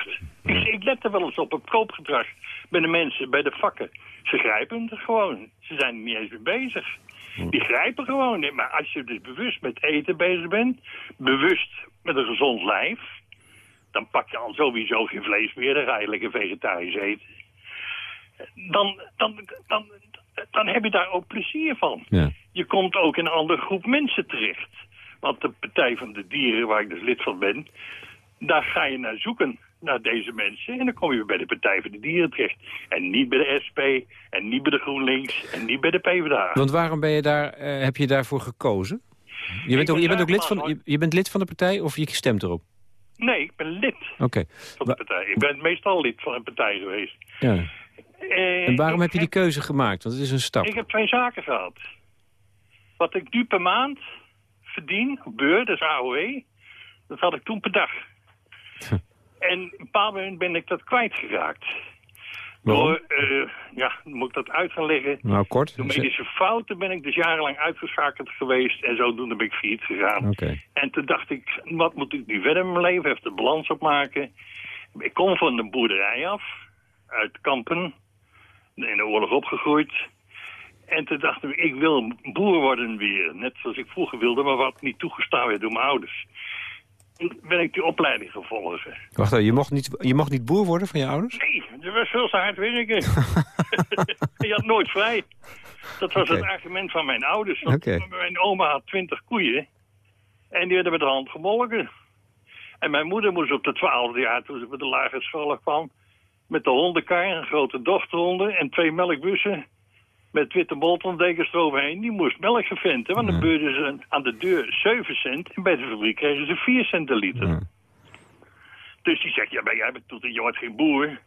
G: Ik, ik let er wel eens op, op koopgedrag bij de mensen, bij de vakken. Ze grijpen er gewoon. Ze zijn er niet eens mee bezig. Die grijpen gewoon. Maar als je dus bewust met eten bezig bent, bewust met een gezond lijf, dan pak je al sowieso geen vlees meer. Dan ga je lekker vegetarisch eten. Dan, dan, dan, dan heb je daar ook plezier van. Ja. Je komt ook in een andere groep mensen terecht. Want de Partij van de Dieren, waar ik dus lid van ben... daar ga je naar zoeken naar deze mensen. En dan kom je bij de Partij voor de Dieren terecht. En niet bij de SP, en niet bij de GroenLinks, en niet bij de PvdA.
C: Want waarom ben je daar, uh, heb je daarvoor gekozen? Je bent, ook, je bent ook lid van, je, bent lid van de partij of je stemt erop?
G: Nee, ik ben lid van de partij. Ik ben meestal lid van een partij geweest. Ja.
C: Uh, en waarom heb je die keuze gemaakt? Want het is een stap.
G: Ik heb twee zaken gehad. Wat ik nu per maand verdien, beur, dat is AOE, dat had ik toen per dag. [LAUGHS] En op een bepaald moment ben ik dat kwijtgeraakt. Door, uh, ja, moet ik dat uit gaan leggen.
C: Nou, kort.
G: Door medische fouten ben ik dus jarenlang uitgeschakeld geweest. En zodoende ben ik failliet gegaan. Okay. En toen dacht ik, wat moet ik nu verder in mijn leven? Even de balans opmaken. Ik kom van de boerderij af. Uit Kampen. In de oorlog opgegroeid. En toen dacht ik, ik wil boer worden weer. Net zoals ik vroeger wilde, maar wat niet toegestaan werd door mijn ouders ben ik die opleiding gevolgd.
C: Wacht even, je mocht, niet, je mocht niet boer worden van je ouders?
G: Nee, dat was veel te hard werken. [LAUGHS] [LAUGHS] je had nooit vrij. Dat was het argument van mijn ouders. Mijn oma had twintig koeien. En die werden met de hand gemolken. En mijn moeder moest op de twaalfde jaar, toen ze bij de lagere school kwam... met de hondenkar, een grote dochterhonden en twee melkbussen met witte moltondekens eroverheen. Die moest melk geventen, want dan beurden ze aan de deur 7 cent. En bij de fabriek kregen ze 4 cent de liter. Dus die zegt, ja, maar jij bent, je wordt geen boer.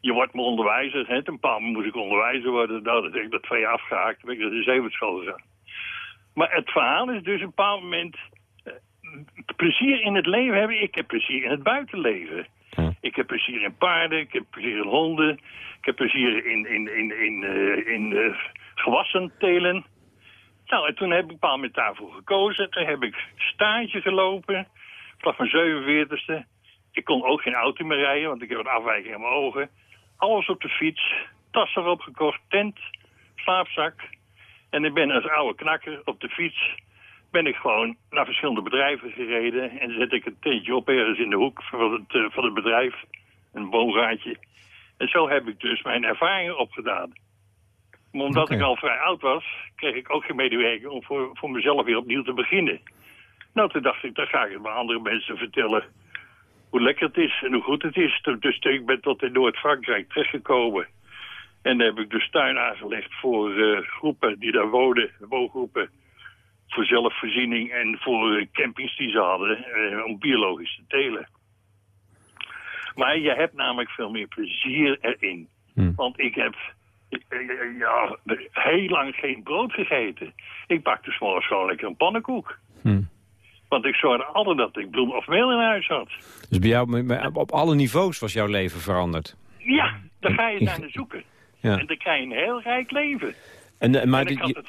G: Je wordt mijn onderwijzer. Hè. Een paar moest ik onderwijzer worden. Nou, dat heb ik dat twee jaar afgehaakt. Dan ben ik naar de zevenschool gegaan. Maar het verhaal is dus op een bepaald moment... Uh, plezier in het leven hebben. Ik heb plezier in het buitenleven. Ik heb plezier in paarden, ik heb plezier in honden. Ik heb plezier in, in, in, in, uh, in uh, gewassen telen. Nou, en toen heb ik een bepaald moment daarvoor gekozen. Toen heb ik stage gelopen, vanaf mijn 47ste. Ik kon ook geen auto meer rijden, want ik heb een afwijking in mijn ogen. Alles op de fiets, tas erop gekocht, tent, slaapzak. En ik ben als oude knakker op de fiets ben ik gewoon naar verschillende bedrijven gereden. En zet ik een tentje op ergens in de hoek van het, uh, van het bedrijf. Een boomraadje. En zo heb ik dus mijn ervaringen opgedaan. Maar omdat ik al vrij oud was, kreeg ik ook geen medewerking om voor, voor mezelf weer opnieuw te beginnen. Nou, toen dacht ik, dan ga ik het bij andere mensen vertellen hoe lekker het is en hoe goed het is. Dus ik ben tot in Noord-Frankrijk terechtgekomen. En dan heb ik dus tuin aangelegd voor uh, groepen die daar wonen, woongroepen voor zelfvoorziening en voor campings die ze hadden om biologisch te telen. Maar je hebt namelijk veel meer plezier erin. Hm. Want ik heb ja, heel lang geen brood gegeten. Ik bakte s'morgens gewoon lekker een pannenkoek. Hm. Want ik zorgde altijd dat ik bloem of meel in huis had.
C: Dus bij jou, op alle niveaus was jouw leven veranderd?
G: Ja, daar ga je [LAUGHS] naar zoeken. Ja. En dan krijg je een heel rijk leven.
C: En, eh, maar je,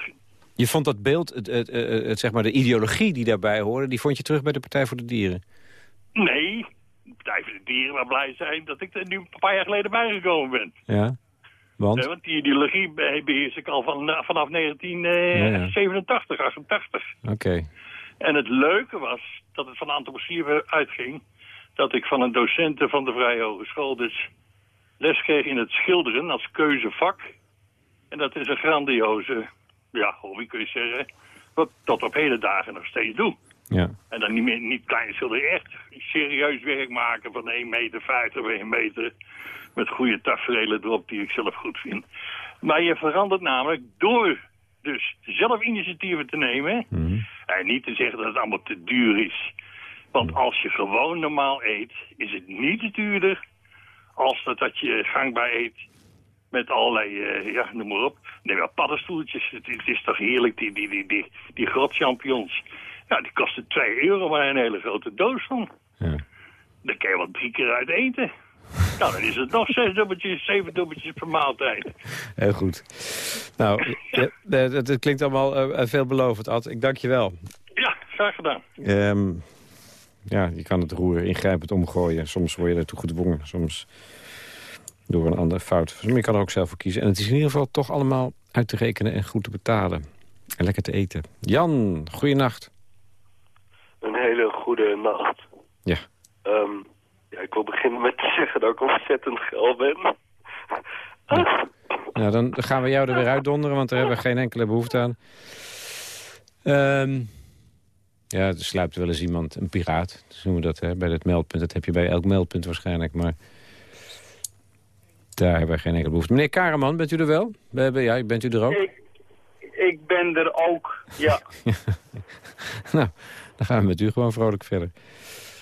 C: je, vond dat beeld, het, het, het, zeg maar de ideologie die daarbij hoorde... die vond je terug bij de Partij voor de Dieren?
G: Nee, de Partij voor de Dieren maar blij zijn dat ik er nu een paar jaar geleden bijgekomen ben.
C: Ja, want?
G: want die ideologie beheers ik al van, eh, vanaf 1987, ja, 88.
C: Oké.
G: En het leuke was dat het van antroposie uitging... dat ik van een docenten van de Vrije Hogeschool dus les kreeg in het schilderen als keuzevak. En dat is een grandioze ja, hobby kun je zeggen, wat tot op hele dagen nog steeds doe.
C: Ja.
G: En dan niet, meer, niet schilderen, echt serieus werk maken van 1 meter 50 bij 1 meter. Met goede tafereelen erop die ik zelf goed vind. Maar je verandert namelijk door dus zelf initiatieven te nemen. Mhm. En niet te zeggen dat het allemaal te duur is. Want als je gewoon normaal eet, is het niet duurder als dat, dat je gangbaar eet met allerlei, uh, ja, noem maar op. Nee, wel paddenstoeltjes. Het, het, is toch heerlijk, die, die, die, die, die grotchampions. Ja, die kosten 2 euro, maar een hele grote doos van. Ja. Daar kan je wel drie keer uit eten. Nou, dan is het nog zes dubbeltjes, zeven dubbeltjes per maaltijd.
C: Heel goed. Nou, het, klinkt allemaal uh, veelbelovend, Ad. Ik dank je wel.
G: Ja, graag gedaan.
C: Um, ja, je kan het roer ingrijpend omgooien. Soms word je ertoe gedwongen, soms door een andere fout. Maar je kan er ook zelf voor kiezen. En het is in ieder geval toch allemaal uit te rekenen en goed te betalen. En lekker te eten. Jan, goeienacht.
H: Een hele goede nacht.
C: Ja.
H: Um, ja, ik wil beginnen met te zeggen dat ik ontzettend geil ben.
C: Ja. Nou, dan gaan we jou er weer uitdonderen, want daar hebben we geen enkele behoefte aan. Um, ja, er sluipt wel eens iemand, een piraat, dus noemen we dat hè, bij het meldpunt. Dat heb je bij elk meldpunt waarschijnlijk, maar daar hebben we geen enkele behoefte. Meneer Kareman, bent u er wel? We hebben, ja, bent u er ook?
I: Ik, ik ben er ook, ja. [LAUGHS]
C: nou, dan gaan we met u gewoon vrolijk verder.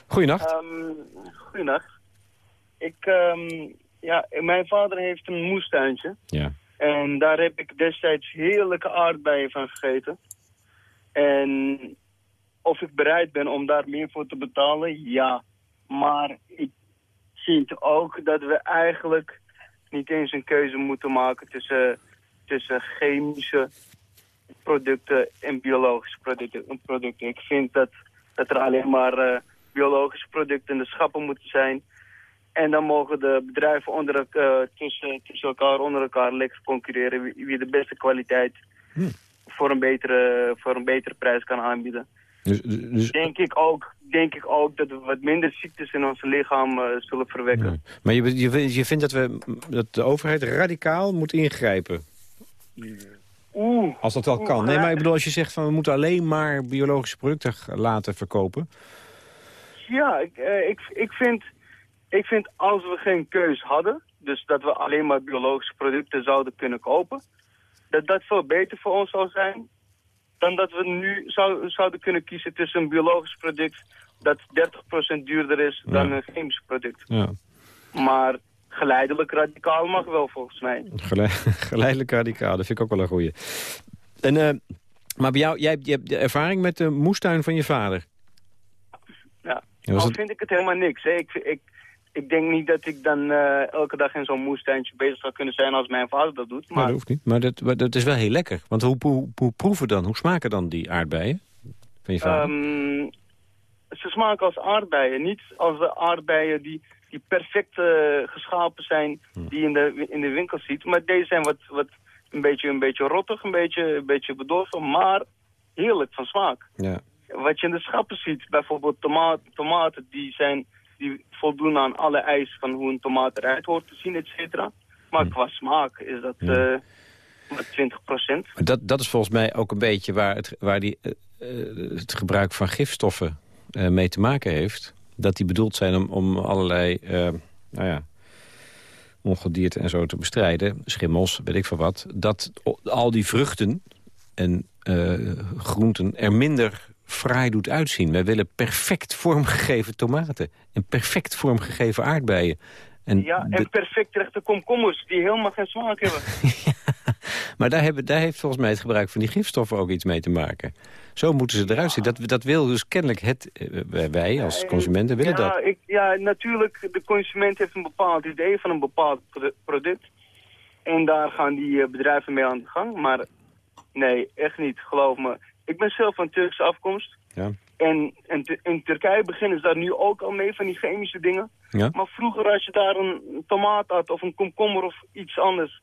C: Goeienacht.
I: Um, goeienacht. Ik, um, ja, mijn vader heeft een moestuintje.
C: Ja.
I: En daar heb ik destijds heerlijke aardbeien van gegeten. En of ik bereid ben om daar meer voor te betalen, ja. Maar ik vind ook dat we eigenlijk niet eens een keuze moeten maken tussen, tussen chemische producten en biologische producten. producten. Ik vind dat, dat er alleen maar uh, biologische producten in de schappen moeten zijn. En dan mogen de bedrijven onder, uh, tussen, tussen elkaar onder elkaar lekker concurreren wie, wie de beste kwaliteit hm. voor, een betere, voor een betere prijs kan aanbieden. Dus, dus... Denk, ik ook, denk ik ook dat we wat minder ziektes in ons lichaam uh, zullen verwekken.
C: Maar je, je, je vindt dat, we, dat de overheid radicaal moet ingrijpen?
I: Oeh.
C: Als dat wel kan. Nee, maar ik bedoel, als je zegt van we moeten alleen maar biologische producten laten verkopen.
I: Ja, ik, uh, ik, ik, vind, ik vind als we geen keus hadden, dus dat we alleen maar biologische producten zouden kunnen kopen, dat dat veel beter voor ons zou zijn dan dat we nu zou, zouden kunnen kiezen tussen een biologisch product dat 30% duurder is dan een chemisch product.
C: Ja.
I: Maar geleidelijk radicaal mag wel volgens mij. [LAUGHS]
C: geleidelijk radicaal, dat vind ik ook wel een goeie. En, uh, maar bij jou, jij, je hebt de ervaring met de moestuin van je vader.
I: Ja, al vind ik het helemaal niks. Hè. Ik, ik, ik denk niet dat ik dan uh, elke dag in zo'n moestuintje bezig zou kunnen zijn als mijn vader dat doet.
C: Maar, dat hoeft niet. Maar dat, dat is wel heel lekker. Want hoe, hoe, hoe proeven dan? Hoe smaken dan die aardbeien van je vader?
I: Um, ze smaken als aardbeien. Niet als de aardbeien die, die perfect uh, geschapen zijn, hm. die je in de, in de winkel ziet. Maar deze zijn wat, wat een, beetje, een beetje rottig, een beetje, een beetje bedorven, maar heerlijk van smaak.
C: Ja.
I: Wat je in de schappen ziet, bijvoorbeeld tomaten, tomaten die zijn die voldoen aan alle eisen van hoe een tomaat eruit hoort te zien, et cetera. Maar hm. qua smaak is dat ja. uh, 20 procent.
C: Dat, dat is volgens mij ook een beetje waar het, waar die, uh, het gebruik van gifstoffen uh, mee te maken heeft. Dat die bedoeld zijn om, om allerlei nou ja, ongedierte en zo te bestrijden. Schimmels, weet ik veel wat. Dat al die vruchten en groenten er minder fraai doet uitzien. Wij willen perfect vormgegeven tomaten en perfect vormgegeven aardbeien.
I: En ja, en perfect rechte komkommers die helemaal geen smaak hebben. [LAUGHS]
C: maar daar, hebben, daar heeft volgens mij het gebruik van die gifstoffen ook iets mee te maken. Zo moeten ze eruit zien. Dat, dat wil dus kennelijk het, eh, wij als consumenten willen
I: ja,
C: dat.
I: Ik, ja, natuurlijk, de consument heeft een bepaald idee van een bepaald product. En daar gaan die eh, bedrijven mee aan de gang. Maar nee, echt niet, geloof me. Ik ben zelf van Turkse afkomst. Ja. En, en in Turkije beginnen ze daar nu ook al mee van die chemische dingen. Ja. Maar vroeger als je daar een tomaat had of een komkommer of iets anders...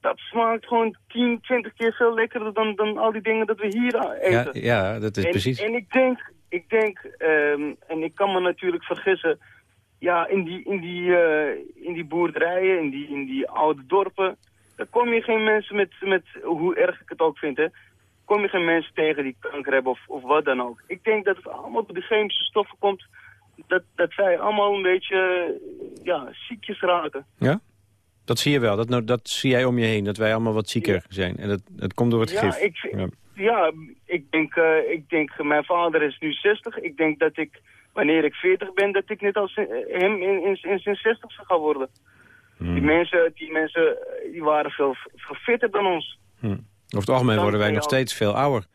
I: dat smaakt gewoon 10, 20 keer veel lekkerder dan, dan al die dingen dat we hier eten.
C: Ja, ja dat is precies.
I: En ik denk, ik denk um, en ik kan me natuurlijk vergissen... ja, in die, in die, uh, in die boerderijen, in die, in die oude dorpen... daar kom je geen mensen met, met hoe erg ik het ook vind, hè kom je geen mensen tegen die kanker hebben of, of wat dan ook. Ik denk dat het allemaal door de chemische stoffen komt... dat, dat zij allemaal een beetje ja, ziekjes raken.
C: Ja? Dat zie je wel, dat, nou, dat zie jij om je heen, dat wij allemaal wat zieker zijn. En dat, dat komt door het
I: ja,
C: gif.
I: Ik, ja. ja, ik denk, uh, ik denk, mijn vader is nu 60. Ik denk dat ik, wanneer ik 40 ben, dat ik net als hem in, in, in zijn 60 ga worden. Hmm. Die, mensen, die mensen die waren veel, veel fitter dan ons.
C: Hmm. Over het algemeen worden wij nog steeds veel ouder.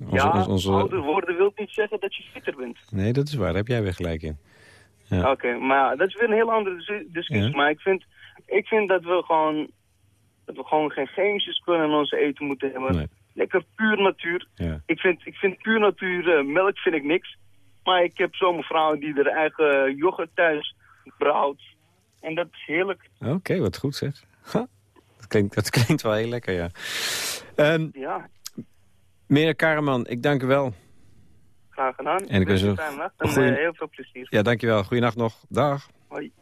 I: Onze, ja, onze... ouder worden wil niet zeggen dat je fitter bent.
C: Nee, dat is waar. Daar heb jij weer gelijk in.
I: Ja. Oké, maar dat is weer een heel andere discussie. Maar ik vind, ik vind dat we gewoon dat we gewoon geen chemische spullen in onze eten moeten hebben. Lekker puur natuur. Ja. Ik, vind, ik vind puur natuur, uh, melk vind ik niks. Maar ik heb zo'n mevrouw die er eigen yoghurt thuis brouwt. En dat is heerlijk.
C: Oké, wat goed zeg. Dat klinkt, dat [LAUGHS] klinkt wel heel lekker, ja. Um, ja. Meneer Kareman, ik dank u wel.
I: Graag gedaan.
C: En ik wens u een
I: uh, heel veel plezier.
C: Ja, dankjewel. Goeienacht nog. Dag.
I: Hoi.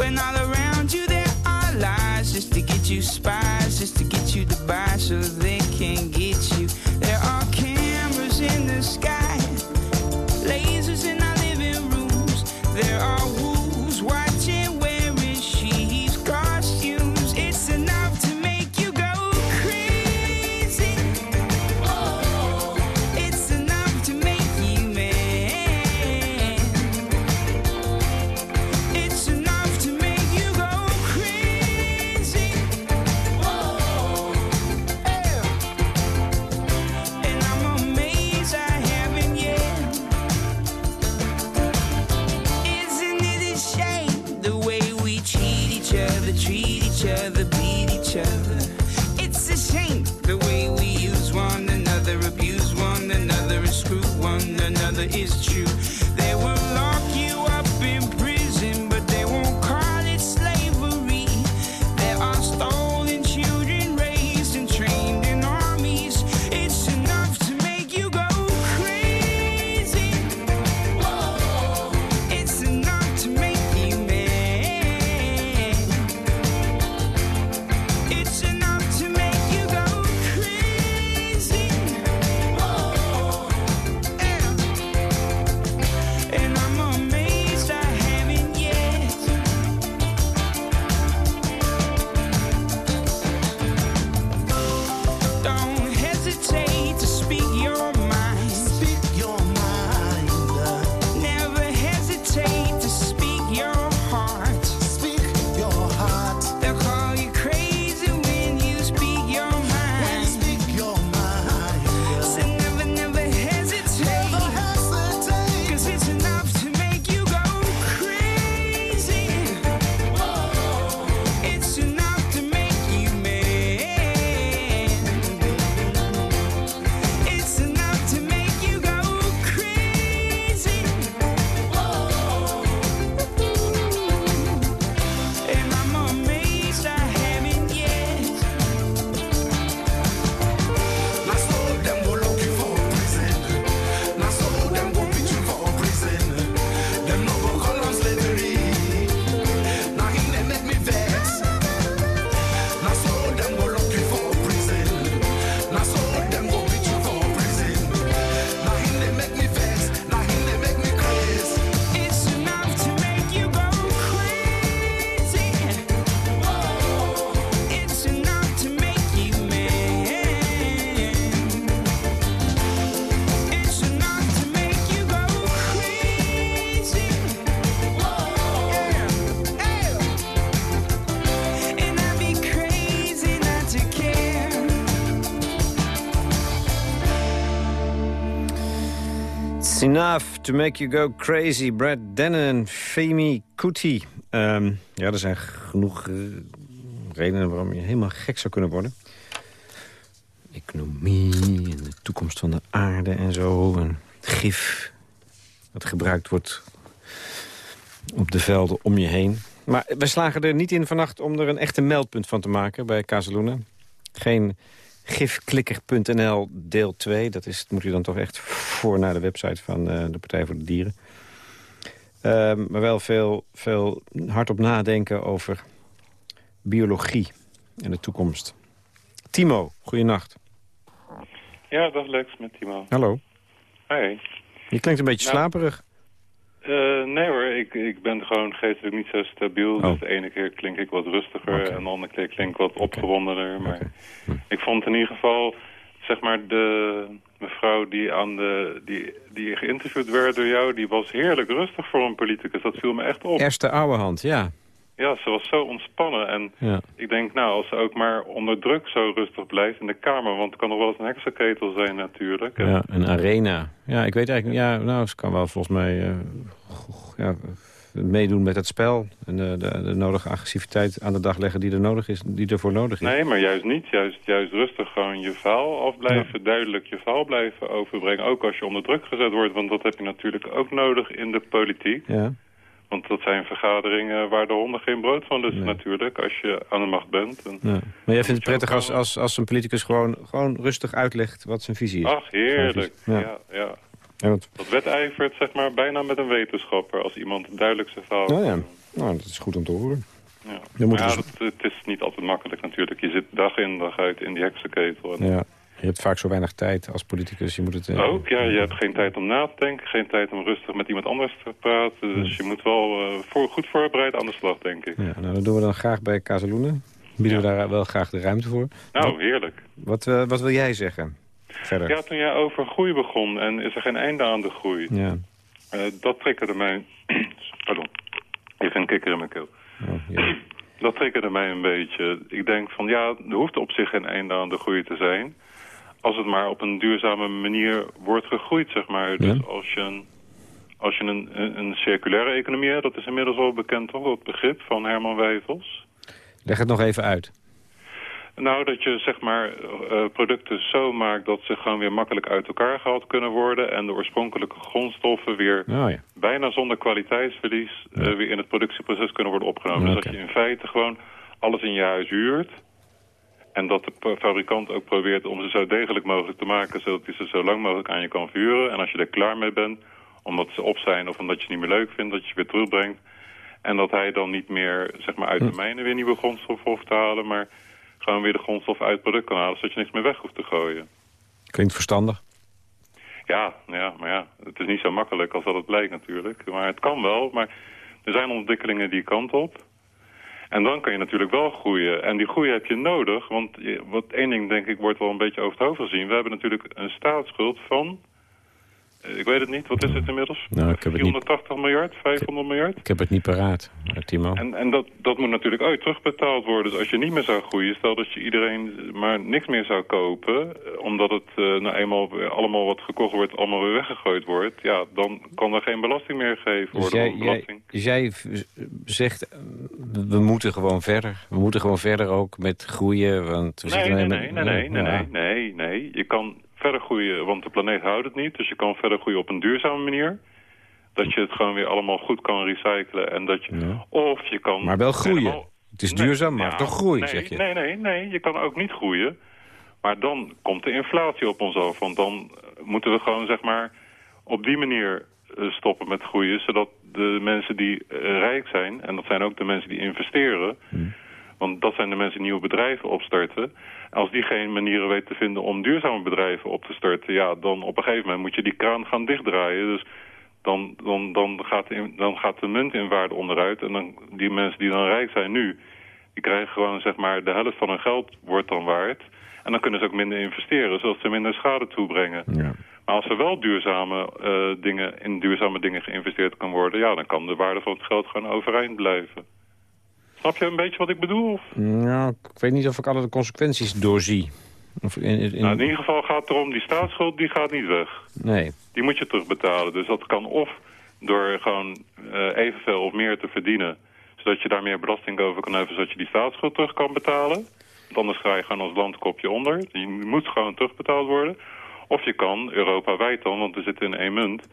J: When all around you there are lies just to get you spies, just to get you to buy so they enough to make you go crazy.
C: Brad Dennen, Femi Kuti. Um, ja, er zijn genoeg uh, redenen waarom je helemaal gek zou kunnen worden. Economie en de toekomst van de aarde en zo. En gif dat gebruikt wordt op de velden om je heen. Maar we slagen er niet in vannacht om er een echte meldpunt van te maken bij Casaluna. Geen gifklikker.nl deel 2. Dat is, moet u dan toch echt voor naar de website van uh, de Partij voor de Dieren. Uh, maar wel veel, veel hardop nadenken over biologie en de toekomst. Timo, goeienacht.
K: Ja, dag Lex, met Timo.
C: Hallo.
K: Hey.
C: Je klinkt een beetje nou, slaperig.
K: Uh, nee hoor, ik, ik ben gewoon geestelijk niet zo stabiel. Oh. Dus de ene keer klink ik wat rustiger en de andere keer klink ik wat opgewondener. Maar hm. ik vond in ieder geval, zeg maar, de mevrouw die, aan de, die, die geïnterviewd werd door jou... die was heerlijk rustig voor een politicus. Dat viel me echt op.
C: Eerste oude hand, ja.
K: Ja, ze was zo ontspannen. En ja. ik denk, nou, als ze ook maar onder druk zo rustig blijft in de Kamer... want het kan nog wel eens een heksenketel zijn natuurlijk.
C: Ja, een arena. Ja, ik weet eigenlijk... Ja, nou, ze kan wel volgens mij uh, ja, meedoen met het spel... en de, de, de, nodige agressiviteit aan de dag leggen die, er nodig is, die ervoor nodig is.
K: Nee, maar juist niet. Juist, juist rustig gewoon je verhaal afblijven. Duidelijk je verhaal blijven overbrengen. Ook als je onder druk gezet wordt. Want dat heb je natuurlijk ook nodig in de politiek.
C: Ja.
K: Want dat zijn vergaderingen waar de honden geen brood van lusten natuurlijk, als je aan de macht bent. En
C: Maar jij vindt het prettig als, als, als een politicus gewoon, gewoon rustig uitlegt wat zijn visie is?
K: Ach, heerlijk. Ja, ja. ja. want... Dat wedijvert zeg maar bijna met een wetenschapper, als iemand duidelijk zijn verhaal...
C: Oh ja, nou, dat is goed om te horen.
K: Ja, maar ja, dus... het is niet altijd makkelijk natuurlijk. Je zit dag in dag uit in die heksenketel. En...
C: Ja. Je hebt vaak zo weinig tijd als politicus. Je moet het,
K: uh... Ook, ja. Je hebt geen tijd om na te denken. Geen tijd om rustig met iemand anders te praten. Dus je moet wel uh, voor, goed voorbereid aan de slag, denk ik.
C: Ja, nou, dat doen we dan graag bij Casaluna. Bieden we daar wel graag de ruimte voor.
K: Nou, heerlijk.
C: Wat, uh, wat wil jij zeggen verder?
K: Ja, toen jij over groei begon en is er geen einde aan de groei.
C: Ja.
K: dat triggerde mij... [CLEARS THROAT] Pardon. Even een kikker in mijn keel. Oh, ja. [CLEARS THROAT] Dat triggerde mij een beetje. Ik denk van ja, er hoeft op zich geen einde aan de groei te zijn als het maar op een duurzame manier wordt gegroeid, zeg maar. Dus als je, een, als je een, een, circulaire economie hebt, dat is inmiddels wel bekend, toch? Dat begrip van Herman Wijfels.
C: Leg het nog even uit.
K: Nou, dat je zeg maar uh, producten zo maakt dat ze gewoon weer makkelijk uit elkaar gehaald kunnen worden... en de oorspronkelijke grondstoffen weer
C: oh, ja.
K: bijna zonder kwaliteitsverlies... Uh, weer in het productieproces kunnen worden opgenomen. Okay. Dus dat je in feite gewoon alles in je huis huurt... En dat de fabrikant ook probeert om ze zo degelijk mogelijk te maken... zodat hij ze zo lang mogelijk aan je kan vuren. En als je er klaar mee bent, omdat ze op zijn of omdat je het niet meer leuk vindt... dat je ze weer terugbrengt. En dat hij dan niet meer zeg maar, uit de hm. mijnen weer nieuwe grondstoffen hoeft te halen... maar gewoon weer de grondstof uit het product kan halen... zodat je niks meer weg hoeft te gooien.
C: Klinkt verstandig.
K: Ja, ja, maar ja, het is niet zo makkelijk als dat het lijkt natuurlijk. Maar het kan wel, maar er zijn ontwikkelingen die kant op... En dan kan je natuurlijk wel groeien. En die groei heb je nodig, want wat één ding denk ik wordt wel een beetje over het hoofd gezien. We hebben natuurlijk een staatsschuld van ik weet het niet. Wat is het inmiddels?
C: Nou, ik heb
K: 480
C: niet...
K: miljard? 500 miljard?
C: Ik heb het niet paraat, eh, Timo.
K: En, en dat, dat moet natuurlijk ooit terugbetaald worden. Dus als je niet meer zou groeien, stel dat je iedereen maar niks meer zou kopen... Eh, omdat het uh, nou eenmaal allemaal wat gekocht wordt, allemaal weer weggegooid wordt... ja, dan kan er geen belasting meer gegeven
C: dus
K: worden.
C: Jij, jij, dus jij zegt, we moeten gewoon verder. We moeten gewoon verder ook met groeien, want... We
K: nee, nee, nee, nee, nee, nee, nee, nee, nee. Je kan verder groeien, want de planeet houdt het niet. Dus je kan verder groeien op een duurzame manier. Dat je het gewoon weer allemaal goed kan recyclen. En dat je, Of je kan...
C: Maar wel groeien. Het is duurzaam, maar toch groeien,
K: nee,
C: zeg je.
K: Nee, nee, nee. Je kan ook niet groeien. Maar dan komt de inflatie op ons af. Want dan moeten we gewoon, zeg maar, op die manier eh, stoppen met groeien. Zodat de mensen die uh, rijk zijn, en dat zijn ook de mensen die investeren... Hmm. Want dat zijn de mensen die nieuwe bedrijven opstarten. Als die geen manieren weten te vinden om duurzame bedrijven op te starten... ja, dan op een gegeven moment moet je die kraan gaan dichtdraaien. Dus dan, dan, dan, gaat, de, dan gaat de munt in waarde onderuit. En dan, die mensen die dan rijk zijn nu... die krijgen gewoon zeg maar de helft van hun geld wordt dan waard. En dan kunnen ze ook minder investeren, zodat ze minder schade toebrengen.
C: Ja.
K: Maar als er wel duurzame uh, dingen, in duurzame dingen geïnvesteerd kan worden... ja, dan kan de waarde van het geld gewoon overeind blijven. Snap je een beetje wat ik bedoel?
C: Nou, ik weet niet of ik alle de consequenties doorzie. Of in,
K: in... Nou, in ieder geval gaat het erom, die staatsschuld die gaat niet weg.
C: Nee.
K: Die moet je terugbetalen. Dus dat kan of door gewoon uh, evenveel of meer te verdienen... zodat je daar meer belasting over kan hebben... zodat je die staatsschuld terug kan betalen. Want anders ga je gewoon als land kopje onder. Die moet gewoon terugbetaald worden. Of je kan, Europa wijd dan, want we zitten in één munt...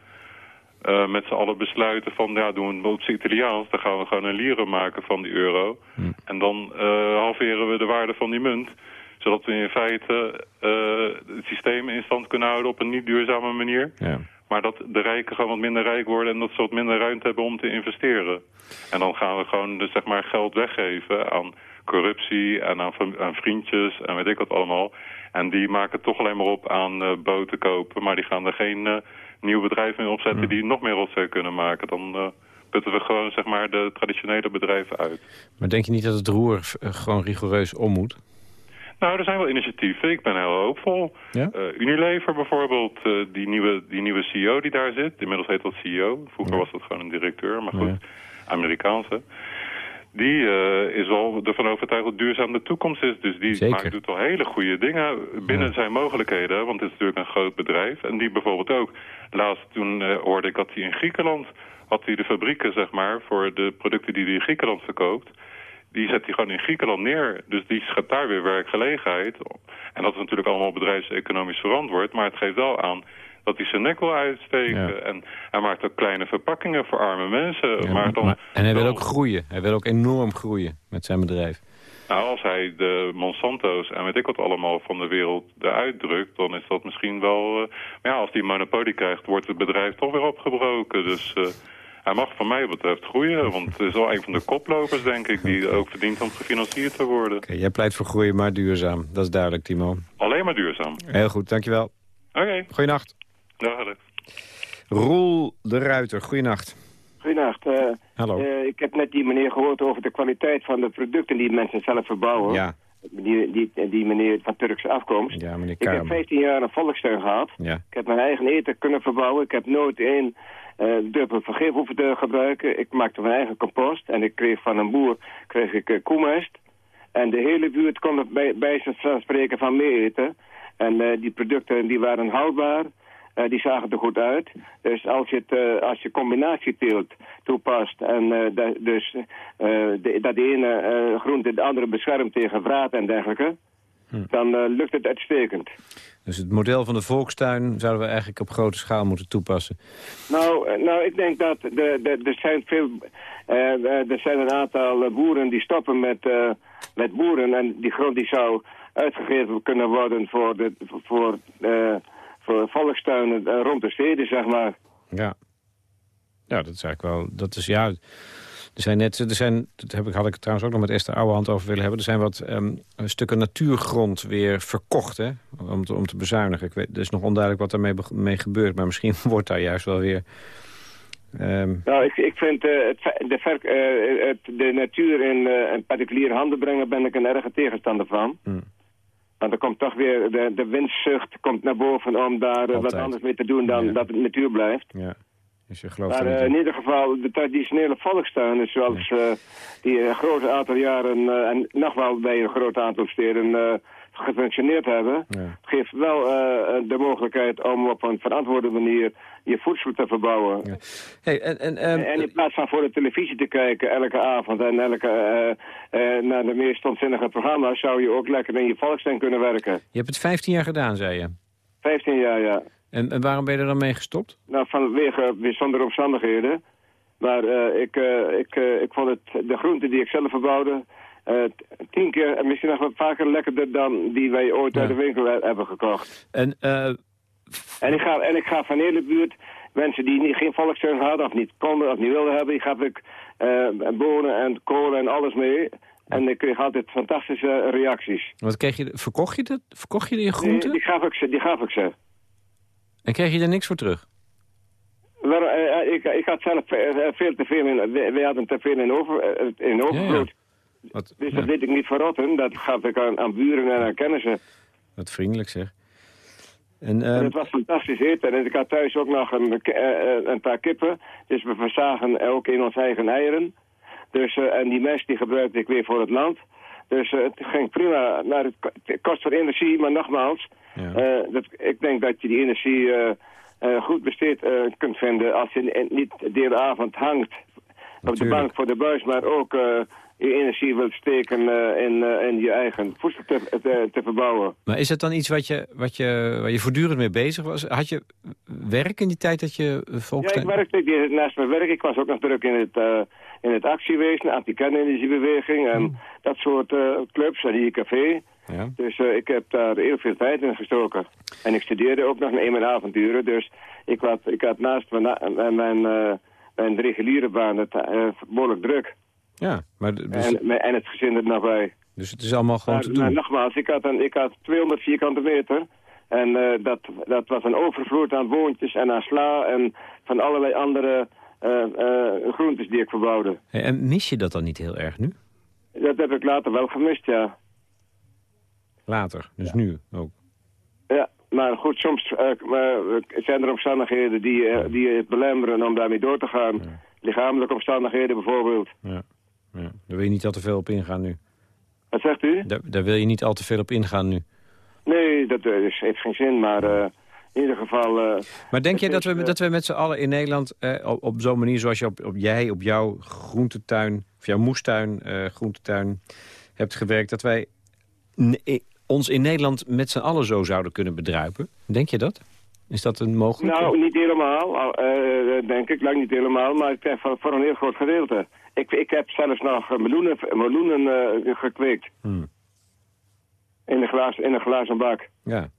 K: Uh, met z'n allen besluiten van, ja, doen we op het Italiaans... dan gaan we gewoon een lieren maken van die euro. Hm. En dan uh, halveren we de waarde van die munt zodat we in feite uh, het systeem in stand kunnen houden op een niet duurzame manier. Ja. Maar dat de rijken gewoon wat minder rijk worden en dat ze wat minder ruimte hebben om te investeren. En dan gaan we gewoon dus zeg maar geld weggeven aan corruptie en aan, aan vriendjes en weet ik wat allemaal. En die maken toch alleen maar op aan uh, boten kopen, maar die gaan er geen uh, nieuw bedrijf mee opzetten die nog meer rotzooi kunnen maken. Dan uh, putten we gewoon zeg maar de traditionele bedrijven uit.
C: Maar denk je niet dat het roer gewoon rigoureus om moet?
K: Nou, er zijn wel initiatieven. Ik ben heel hoopvol. Ja? Uh, Unilever bijvoorbeeld, uh, die, nieuwe, die nieuwe CEO die daar zit. Inmiddels heet dat CEO. Vroeger was dat gewoon een directeur, maar goed, Amerikaanse. Die uh, is wel ervan overtuigd dat duurzaam de toekomst is. Dus die maakt, doet al hele goede dingen binnen zijn mogelijkheden. Want het is natuurlijk een groot bedrijf. En die bijvoorbeeld ook. Laatst toen hoorde ik dat hij in Griekenland... had hij de fabrieken, zeg maar, voor de producten die hij in Griekenland verkoopt die zet hij gewoon in Griekenland neer. Dus die schat daar weer werkgelegenheid. En dat is natuurlijk allemaal bedrijfseconomisch verantwoord. Maar het geeft wel aan dat hij zijn nek wil uitsteken. En hij maakt ook kleine verpakkingen voor arme mensen. maar dan,
C: en hij wil ook groeien. Hij wil ook enorm groeien met zijn bedrijf.
K: Nou, als hij de Monsanto's en weet ik wat allemaal van de wereld eruit drukt... dan is dat misschien wel... Uh, maar ja, als hij monopolie krijgt, wordt het bedrijf toch weer opgebroken. Dus... Uh, hij mag van mij betreft groeien, want het is wel een van de koplopers, denk ik... die ook verdient om gefinancierd te worden.
C: Okay, jij pleit voor groeien, maar duurzaam. Dat is duidelijk, Timo.
K: Alleen maar duurzaam.
C: Heel goed, dankjewel.
K: Oké. Okay.
C: Goeienacht.
K: Dag,
C: Roel de Ruiter, goeienacht.
L: Goedenacht. Uh,
C: Hallo.
L: Uh, ik heb net die meneer gehoord over de kwaliteit van de producten die mensen zelf verbouwen.
C: Ja.
L: Die, die, die meneer van Turkse afkomst.
C: Ja, meneer
L: Ik heb 15 jaar een volkstuin gehad.
C: Ja.
L: Ik heb mijn eigen eten kunnen verbouwen. Ik heb nooit één uh, dubbel vergif hoeven te gebruiken. Ik maakte mijn eigen compost en ik kreeg van een boer kreeg ik uh, koemest. En de hele buurt kon er bij, bij zijn spreken van mee eten. En uh, die producten die waren houdbaar. Uh, die zagen er goed uit. Dus als je, het, uh, als je combinatieteelt toepast en uh, de, dus de, dat de ene groente de andere beschermt tegen vraat en dergelijke, hm. dan lukt het uitstekend.
C: Dus het model van de volkstuin zouden we eigenlijk op grote schaal moeten toepassen.
L: Nou, nou ik denk dat er zijn veel, er zijn een aantal boeren die stoppen met, met boeren en die grond die zou uitgegeven kunnen worden voor de, voor, voor volkstuinen rond de steden, zeg maar.
C: Ja. Ja, dat is eigenlijk wel... Dat is, ja, er zijn net, er zijn, dat heb ik, had ik trouwens ook nog met Esther Ouwehand over willen hebben. Er zijn wat um, stukken natuurgrond weer verkocht, hè, om, te, om te bezuinigen. Ik weet, het is nog onduidelijk wat daarmee mee gebeurt, maar misschien [LAUGHS] wordt daar juist wel weer...
L: Um... Nou, ik, ik vind uh, het, de, ver, uh, het, de natuur in uh, een particuliere handen brengen, ben ik een erge tegenstander van. Hmm. Want er komt toch weer, de, de winstzucht komt naar boven om daar wat anders mee te doen dan ja. dat het natuur blijft.
C: Ja. Dus je gelooft
L: maar uh, in ieder geval, de traditionele volkstuinen, zoals uh, die een groot aantal jaren, uh, en nog wel bij een groot aantal steden gefunctioneerd hebben, ja. geeft wel de mogelijkheid om op een verantwoorde manier je voedsel te verbouwen. Ja.
C: Hey, en, en, um,
L: en, in plaats van voor de televisie te kijken elke avond en elke, naar de meest ontzinnige programma's, zou je ook lekker in je volkstuin kunnen werken. Je
C: hebt het 15 jaar gedaan, zei je?
L: 15 jaar, ja.
C: En, en, waarom ben je er dan mee gestopt?
L: Nou, vanwege bijzondere omstandigheden. Maar uh, ik, uh, ik, uh, ik vond het, de groenten die ik zelf verbouwde... tien keer en misschien nog wat vaker lekkerder dan die wij ooit ja. uit de winkel hebben gekocht.
C: En,
L: en, ik ga, en ik ga van hele buurt... Mensen die niet, geen volkssteun hadden of niet konden of niet wilden hebben... die gaf ik bonen en kolen en alles mee... En ik kreeg altijd fantastische reacties.
C: Wat kreeg je, verkocht je dat? Verkocht je die groenten?
L: Nee, die gaf ik ze. Die gaf ik ze.
C: En kreeg je er niks voor terug?
L: Wel, uh, ik, ik had zelf veel te veel in, wij hadden te veel in, over, in overvloed. Ja, ja. dus dat deed ik niet verrotten, dat gaf ik aan, aan buren en aan kennissen.
C: Wat vriendelijk zeg.
L: En, uh... en, het was fantastisch eten. En ik had thuis ook nog een, uh, een paar kippen. Dus we verzagen ook in ons eigen eieren. Dus, en die mest die gebruikte ik weer voor het land. Dus het ging prima. Maar het, kost voor energie, maar nogmaals... dat, ik denk dat je die energie goed besteed kunt vinden... als je niet de hele avond hangt op de bank voor de buis... maar ook je energie wilt steken uh, in, uh, in je eigen voedsel te, te, te, verbouwen.
C: Maar is het dan iets wat je, wat je, waar je voortdurend mee bezig was? Had je werk in die tijd dat je volks...
L: Ja, ik werkte naast mijn werk. Ik was ook nog druk in het, uh, in het actiewezen, anti-kernenergiebeweging en hmm. dat soort clubs en die café. Ja. Dus ik heb daar heel veel tijd in gestoken. En ik studeerde ook nog in mijn avonturen. Dus ik had, ik had naast mijn, mijn, mijn reguliere baan het behoorlijk druk.
C: Ja, maar dus...
L: en, en het gezin er nog bij.
C: Dus het is allemaal gewoon te doen?
L: Maar nogmaals, ik had, een, ik had 200 vierkante meter. En uh, dat, dat was een overvloed aan boontjes en aan sla en van allerlei andere uh, uh, groentes die ik verbouwde.
C: en mis je dat dan niet heel erg nu?
L: Dat heb ik later wel gemist, ja.
C: Later, dus nu ook?
L: Ja, maar goed, soms zijn er omstandigheden die, die het belemmeren om daarmee door te gaan. Lichamelijke omstandigheden bijvoorbeeld.
C: Ja. Ja, daar wil je niet al te veel op ingaan nu.
L: Wat zegt u?
C: Daar, daar wil je niet al te veel op ingaan nu.
L: Nee, dat uh, heeft geen zin, maar uh, in ieder geval... Uh,
C: maar denk jij dat we, dat we met z'n allen in Nederland op, op zo'n manier... zoals je op, op jij op jouw groentetuin, of jouw moestuin, groentetuin hebt gewerkt... dat wij ons in Nederland met z'n allen zo zouden kunnen bedruipen? Denk je dat? Is dat een mogelijkheid?
L: Nou, niet helemaal, denk ik. Lang niet helemaal, maar voor een heel groot gedeelte. Ik, ik heb zelfs nog meloenen, meloenen uh, gekweekt. Hmm. In, een glazen, in een glazen bak.
C: Ja.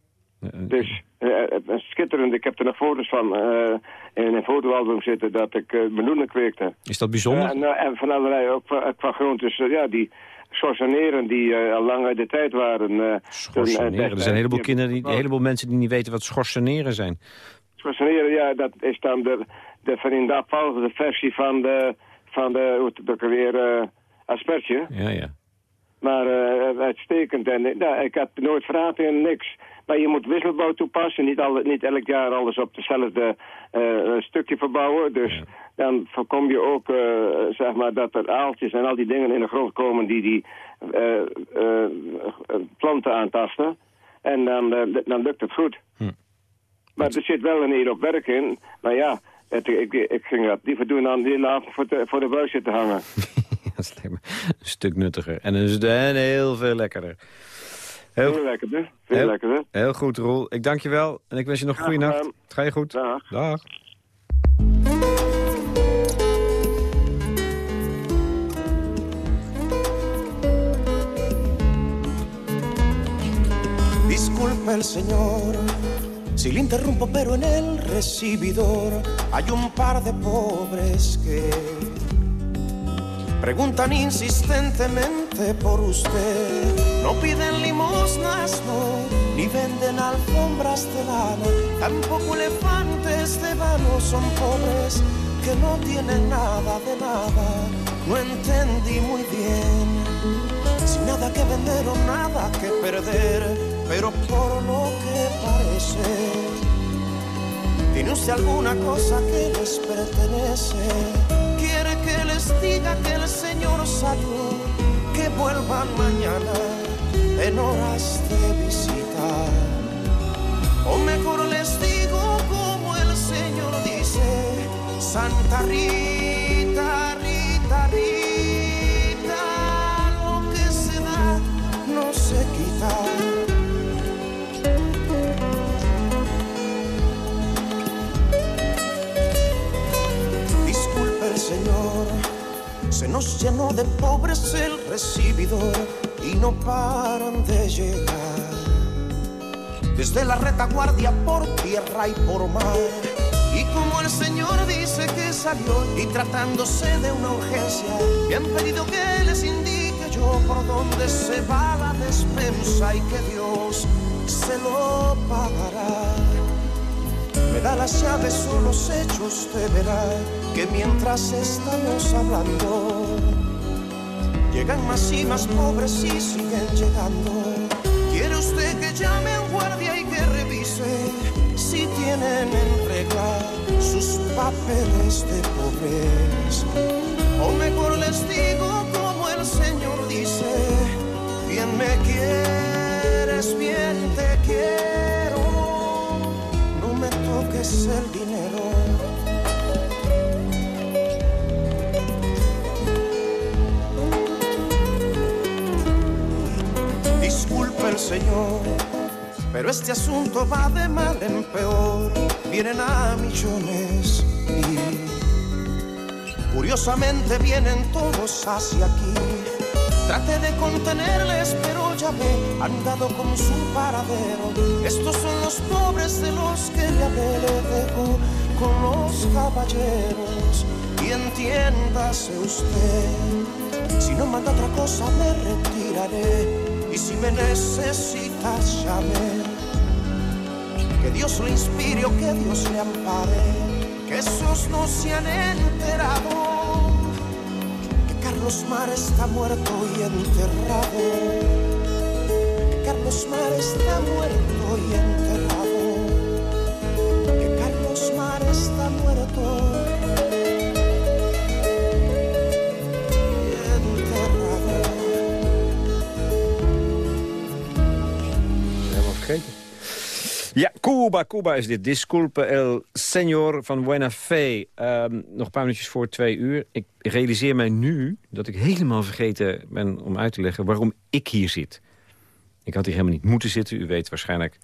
L: Dus uh, schitterend. Ik heb er nog foto's van uh, in een fotoalbum zitten dat ik uh, meloenen kweekte.
C: Is dat bijzonder?
L: En, en, van allerlei, ook van, groentes, ja, die schorseneren die al lang uit de tijd waren.
C: schorseneren, er zijn een heleboel, kinderen die, een heleboel mensen die niet weten wat schorseneren zijn.
L: Schorseneren, ja, dat is dan de, de van in de versie van de van de, hoe het ook weer, uh, asperge.
C: Ja, ja.
L: Maar uh, uitstekend. En nou, ik had nooit verraad in niks. Maar je moet wisselbouw toepassen. Niet, alle, niet elk jaar alles op dezelfde uh, stukje verbouwen. Dus dan voorkom je ook uh, zeg maar dat er aaltjes en al die dingen in de grond komen die die planten aantasten. En dan, dan lukt het goed. Hm. Maar er zit wel een heel op werk in. Maar ja, het, ik, ik, ging dat liever doen dan die avond voor de, voor de buis zitten hangen. [LAUGHS]
C: dat is een stuk nuttiger. En, is en heel veel lekkerder.
L: Heel, heel lekkerder. Veel
C: heel,
L: lekkerder.
C: Heel goed, Roel. Ik dank je wel. En ik wens je nog een goede nacht. Het ga je goed.
L: Dag.
C: Dag.
M: Disculpe el señor Si le interrumpo, pero en el recibidor hay un par de pobres que preguntan insistentemente por usted. No piden limosnas, no, ni venden alfombras de lana, tampoco elefantes de vano. Son pobres que no tienen nada de nada. No entendí muy bien, sin nada que vender o nada que perder pero por lo que parece, tiene usted alguna cosa que les pertenece. Quiere que les diga que el Señor salió, que vuelvan mañana en horas de visita. O mejor les digo como el Señor dice, Santa Rita, Se nos llenó de pobres el recibidor y no paran de llegar. Desde la retaguardia por tierra y por mar. Y como el Señor dice que salió y tratándose de una urgencia, me han pedido que les indique yo por dónde se va la despensa y que Dios se lo pagará. Me da las llaves o los hechos, te verá que mientras estamos hablando, llegan más y más pobres y siguen llegando. ¿Quiere usted que llame a guardia y que revise si tienen en regla sus papeles de pobres? O mejor les digo como el Señor dice, bien me quieres, bien te quiero. No me toques el dinero. Señor, pero este asunto va de mal en peor. Vienen a millones y curiosamente vienen todos hacia aquí. Traté de contenerles, pero ya me han dado con su paradero. Estos son los pobres de los que le dejo con los caballeros. Y entiéndase usted, si no manda otra cosa me retiraré. Si me necesitas, llame. Que Dios le inspire o que Dios le ampare. Que esos no se han enterado Carlos Mar está muerto y enterrado. Carlos Mar está muerto y enterrado. Que Carlos Mar está muerto.
C: Cuba, Cuba is dit. Disculpe el señor van Buena Fe. Um, nog een paar minuutjes voor twee uur. Ik realiseer mij nu dat ik helemaal vergeten ben om uit te leggen... waarom ik hier zit. Ik had hier helemaal niet moeten zitten. U weet waarschijnlijk,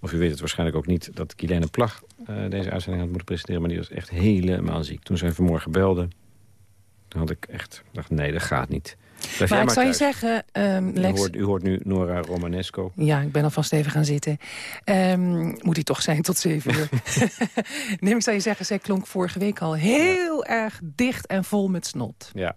C: of u weet het waarschijnlijk ook niet... dat Guilaine Plag uh, deze uitzending had moeten presenteren... maar die was echt helemaal ziek. Toen zij vanmorgen belde, toen had ik echt gedacht... nee, dat gaat niet. Blijf
N: maar ik zou je zeggen, ehm,
C: U
N: Lex...
C: hoort, u hoort nu Nora Romanesco.
N: Ja, ik ben alvast even gaan zitten. Ehm, moet hij toch zijn tot zeven uur. [LAUGHS] [LAUGHS] nee, ik zou je zeggen, zij klonk vorige week al heel erg dicht en vol met snot.
C: Ja.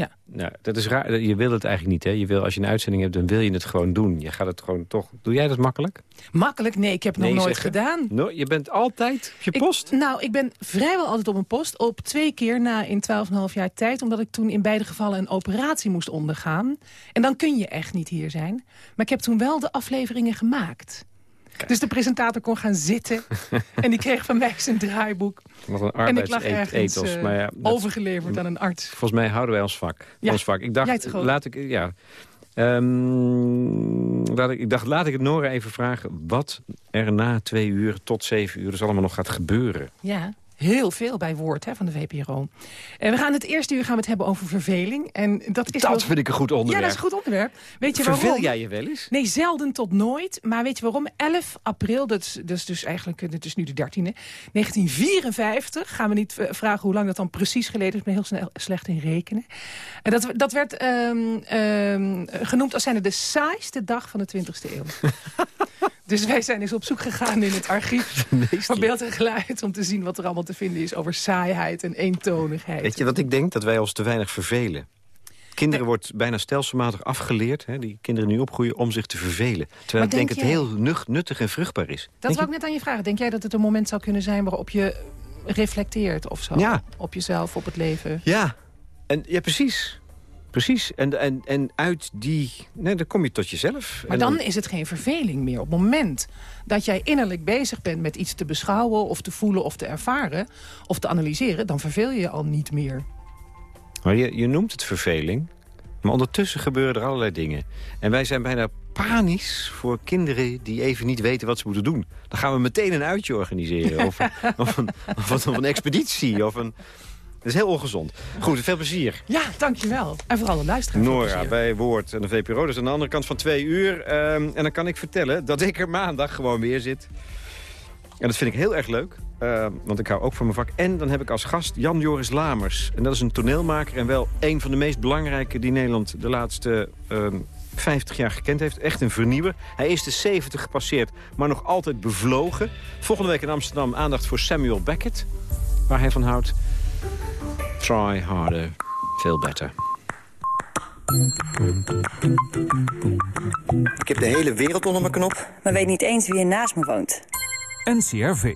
N: Ja.
C: Nou, dat is raar. Je wil het eigenlijk niet, hè? Je wil, als je een uitzending hebt, dan wil je het gewoon doen. Je gaat het gewoon toch... Doe jij dat makkelijk?
N: Makkelijk? Nee, ik heb het
C: Nee
N: nog nooit
C: zeggen?
N: gedaan.
C: No, je bent altijd op je post?
N: Nou, ik ben vrijwel altijd op mijn post. Op twee keer na in 12,5 jaar tijd. Omdat ik toen in beide gevallen een operatie moest ondergaan. En dan kun je echt niet hier zijn. Maar ik heb toen wel de afleveringen gemaakt. Dus de presentator kon gaan zitten. [LAUGHS] en die kreeg van mij zijn draaiboek.
C: Wat een
N: en ik lag ergens
C: arbeidsethos.
N: eh,
C: Maar ja, dat-
N: overgeleverd aan een arts.
C: Volgens mij houden wij ons vak.
N: Ja,
C: Ons vak. Ik dacht, laat ik, ja, Ehm, laat ik, ik dacht, laat ik het Nora even vragen... wat er na twee uur tot zeven uur dus allemaal nog gaat gebeuren.
N: Ja, heel veel bij woord hè, van de VPRO. En we gaan het eerste uur gaan we het hebben over verveling. En dat is
C: Dat
N: wel-
C: vind ik een goed onderwerp.
N: Ja, dat is een goed onderwerp. Weet je
C: Verveel
N: waarom?
C: jij je wel eens?
N: Nee, zelden tot nooit. Maar weet je waarom? 11 april, dat is, dat is dus eigenlijk dat is nu de 13e. 1954, gaan we niet vragen hoe lang dat dan precies geleden is. Ik ben heel snel, slecht in rekenen. En dat, dat werd ehm, ehm, genoemd als zijnde de saaiste dag van de 20e eeuw. [LAUGHS] dus wij zijn eens op zoek gegaan in het archief [LAUGHS] van beeld en geluid... om te zien wat er allemaal te vinden is over saaiheid en eentonigheid.
C: Weet je wat ik denk? Dat wij ons te weinig vervelen. Kinderen wordt bijna stelselmatig afgeleerd, hè, die kinderen nu opgroeien, om zich te vervelen. Terwijl ik
N: denk
C: denk het heel nug- nuttig en vruchtbaar is.
N: Dat wou ik net aan je vragen. Denk jij dat het een moment zou kunnen zijn waarop je reflecteert of zo?
C: Ja.
N: Op jezelf, op het leven?
C: Ja, en, ja precies. Precies. En, en, en uit die... Nee, dan kom je tot jezelf.
N: Maar dan is het geen verveling meer. Op het moment dat jij innerlijk bezig bent met iets te beschouwen... of te voelen of te ervaren of te analyseren... dan verveel je je al niet meer.
C: Maar je, je noemt het verveling. Maar ondertussen gebeuren er allerlei dingen. En wij zijn bijna panisch voor kinderen die even niet weten wat ze moeten doen. Dan gaan we meteen een uitje organiseren. Of, [LAUGHS] of, een, of, een- of een expeditie. Of een... Dat is heel ongezond. Goed, veel plezier.
N: Ja, dankjewel. En vooral de luisteraar. veel
C: Nora bij Woord en de VPRO. Dus aan de andere kant van twee uur. Ehm, en dan kan ik vertellen dat ik er maandag gewoon weer zit. En dat vind ik heel erg leuk. ehm, want ik hou ook van mijn vak. En dan heb ik als gast Jan-Joris Lamers. En dat is een toneelmaker. En wel een van de meest belangrijke die Nederland de laatste ehm 50 jaar gekend heeft. Echt een vernieuwer. Hij is de 70 gepasseerd, maar nog altijd bevlogen. Volgende week in Amsterdam aandacht voor Samuel Beckett. Waar hij van houdt. Try harder, feel better.
O: Ik heb de hele wereld onder mijn knop.
P: maar weet niet eens wie er naast me woont.
Q: NCRV.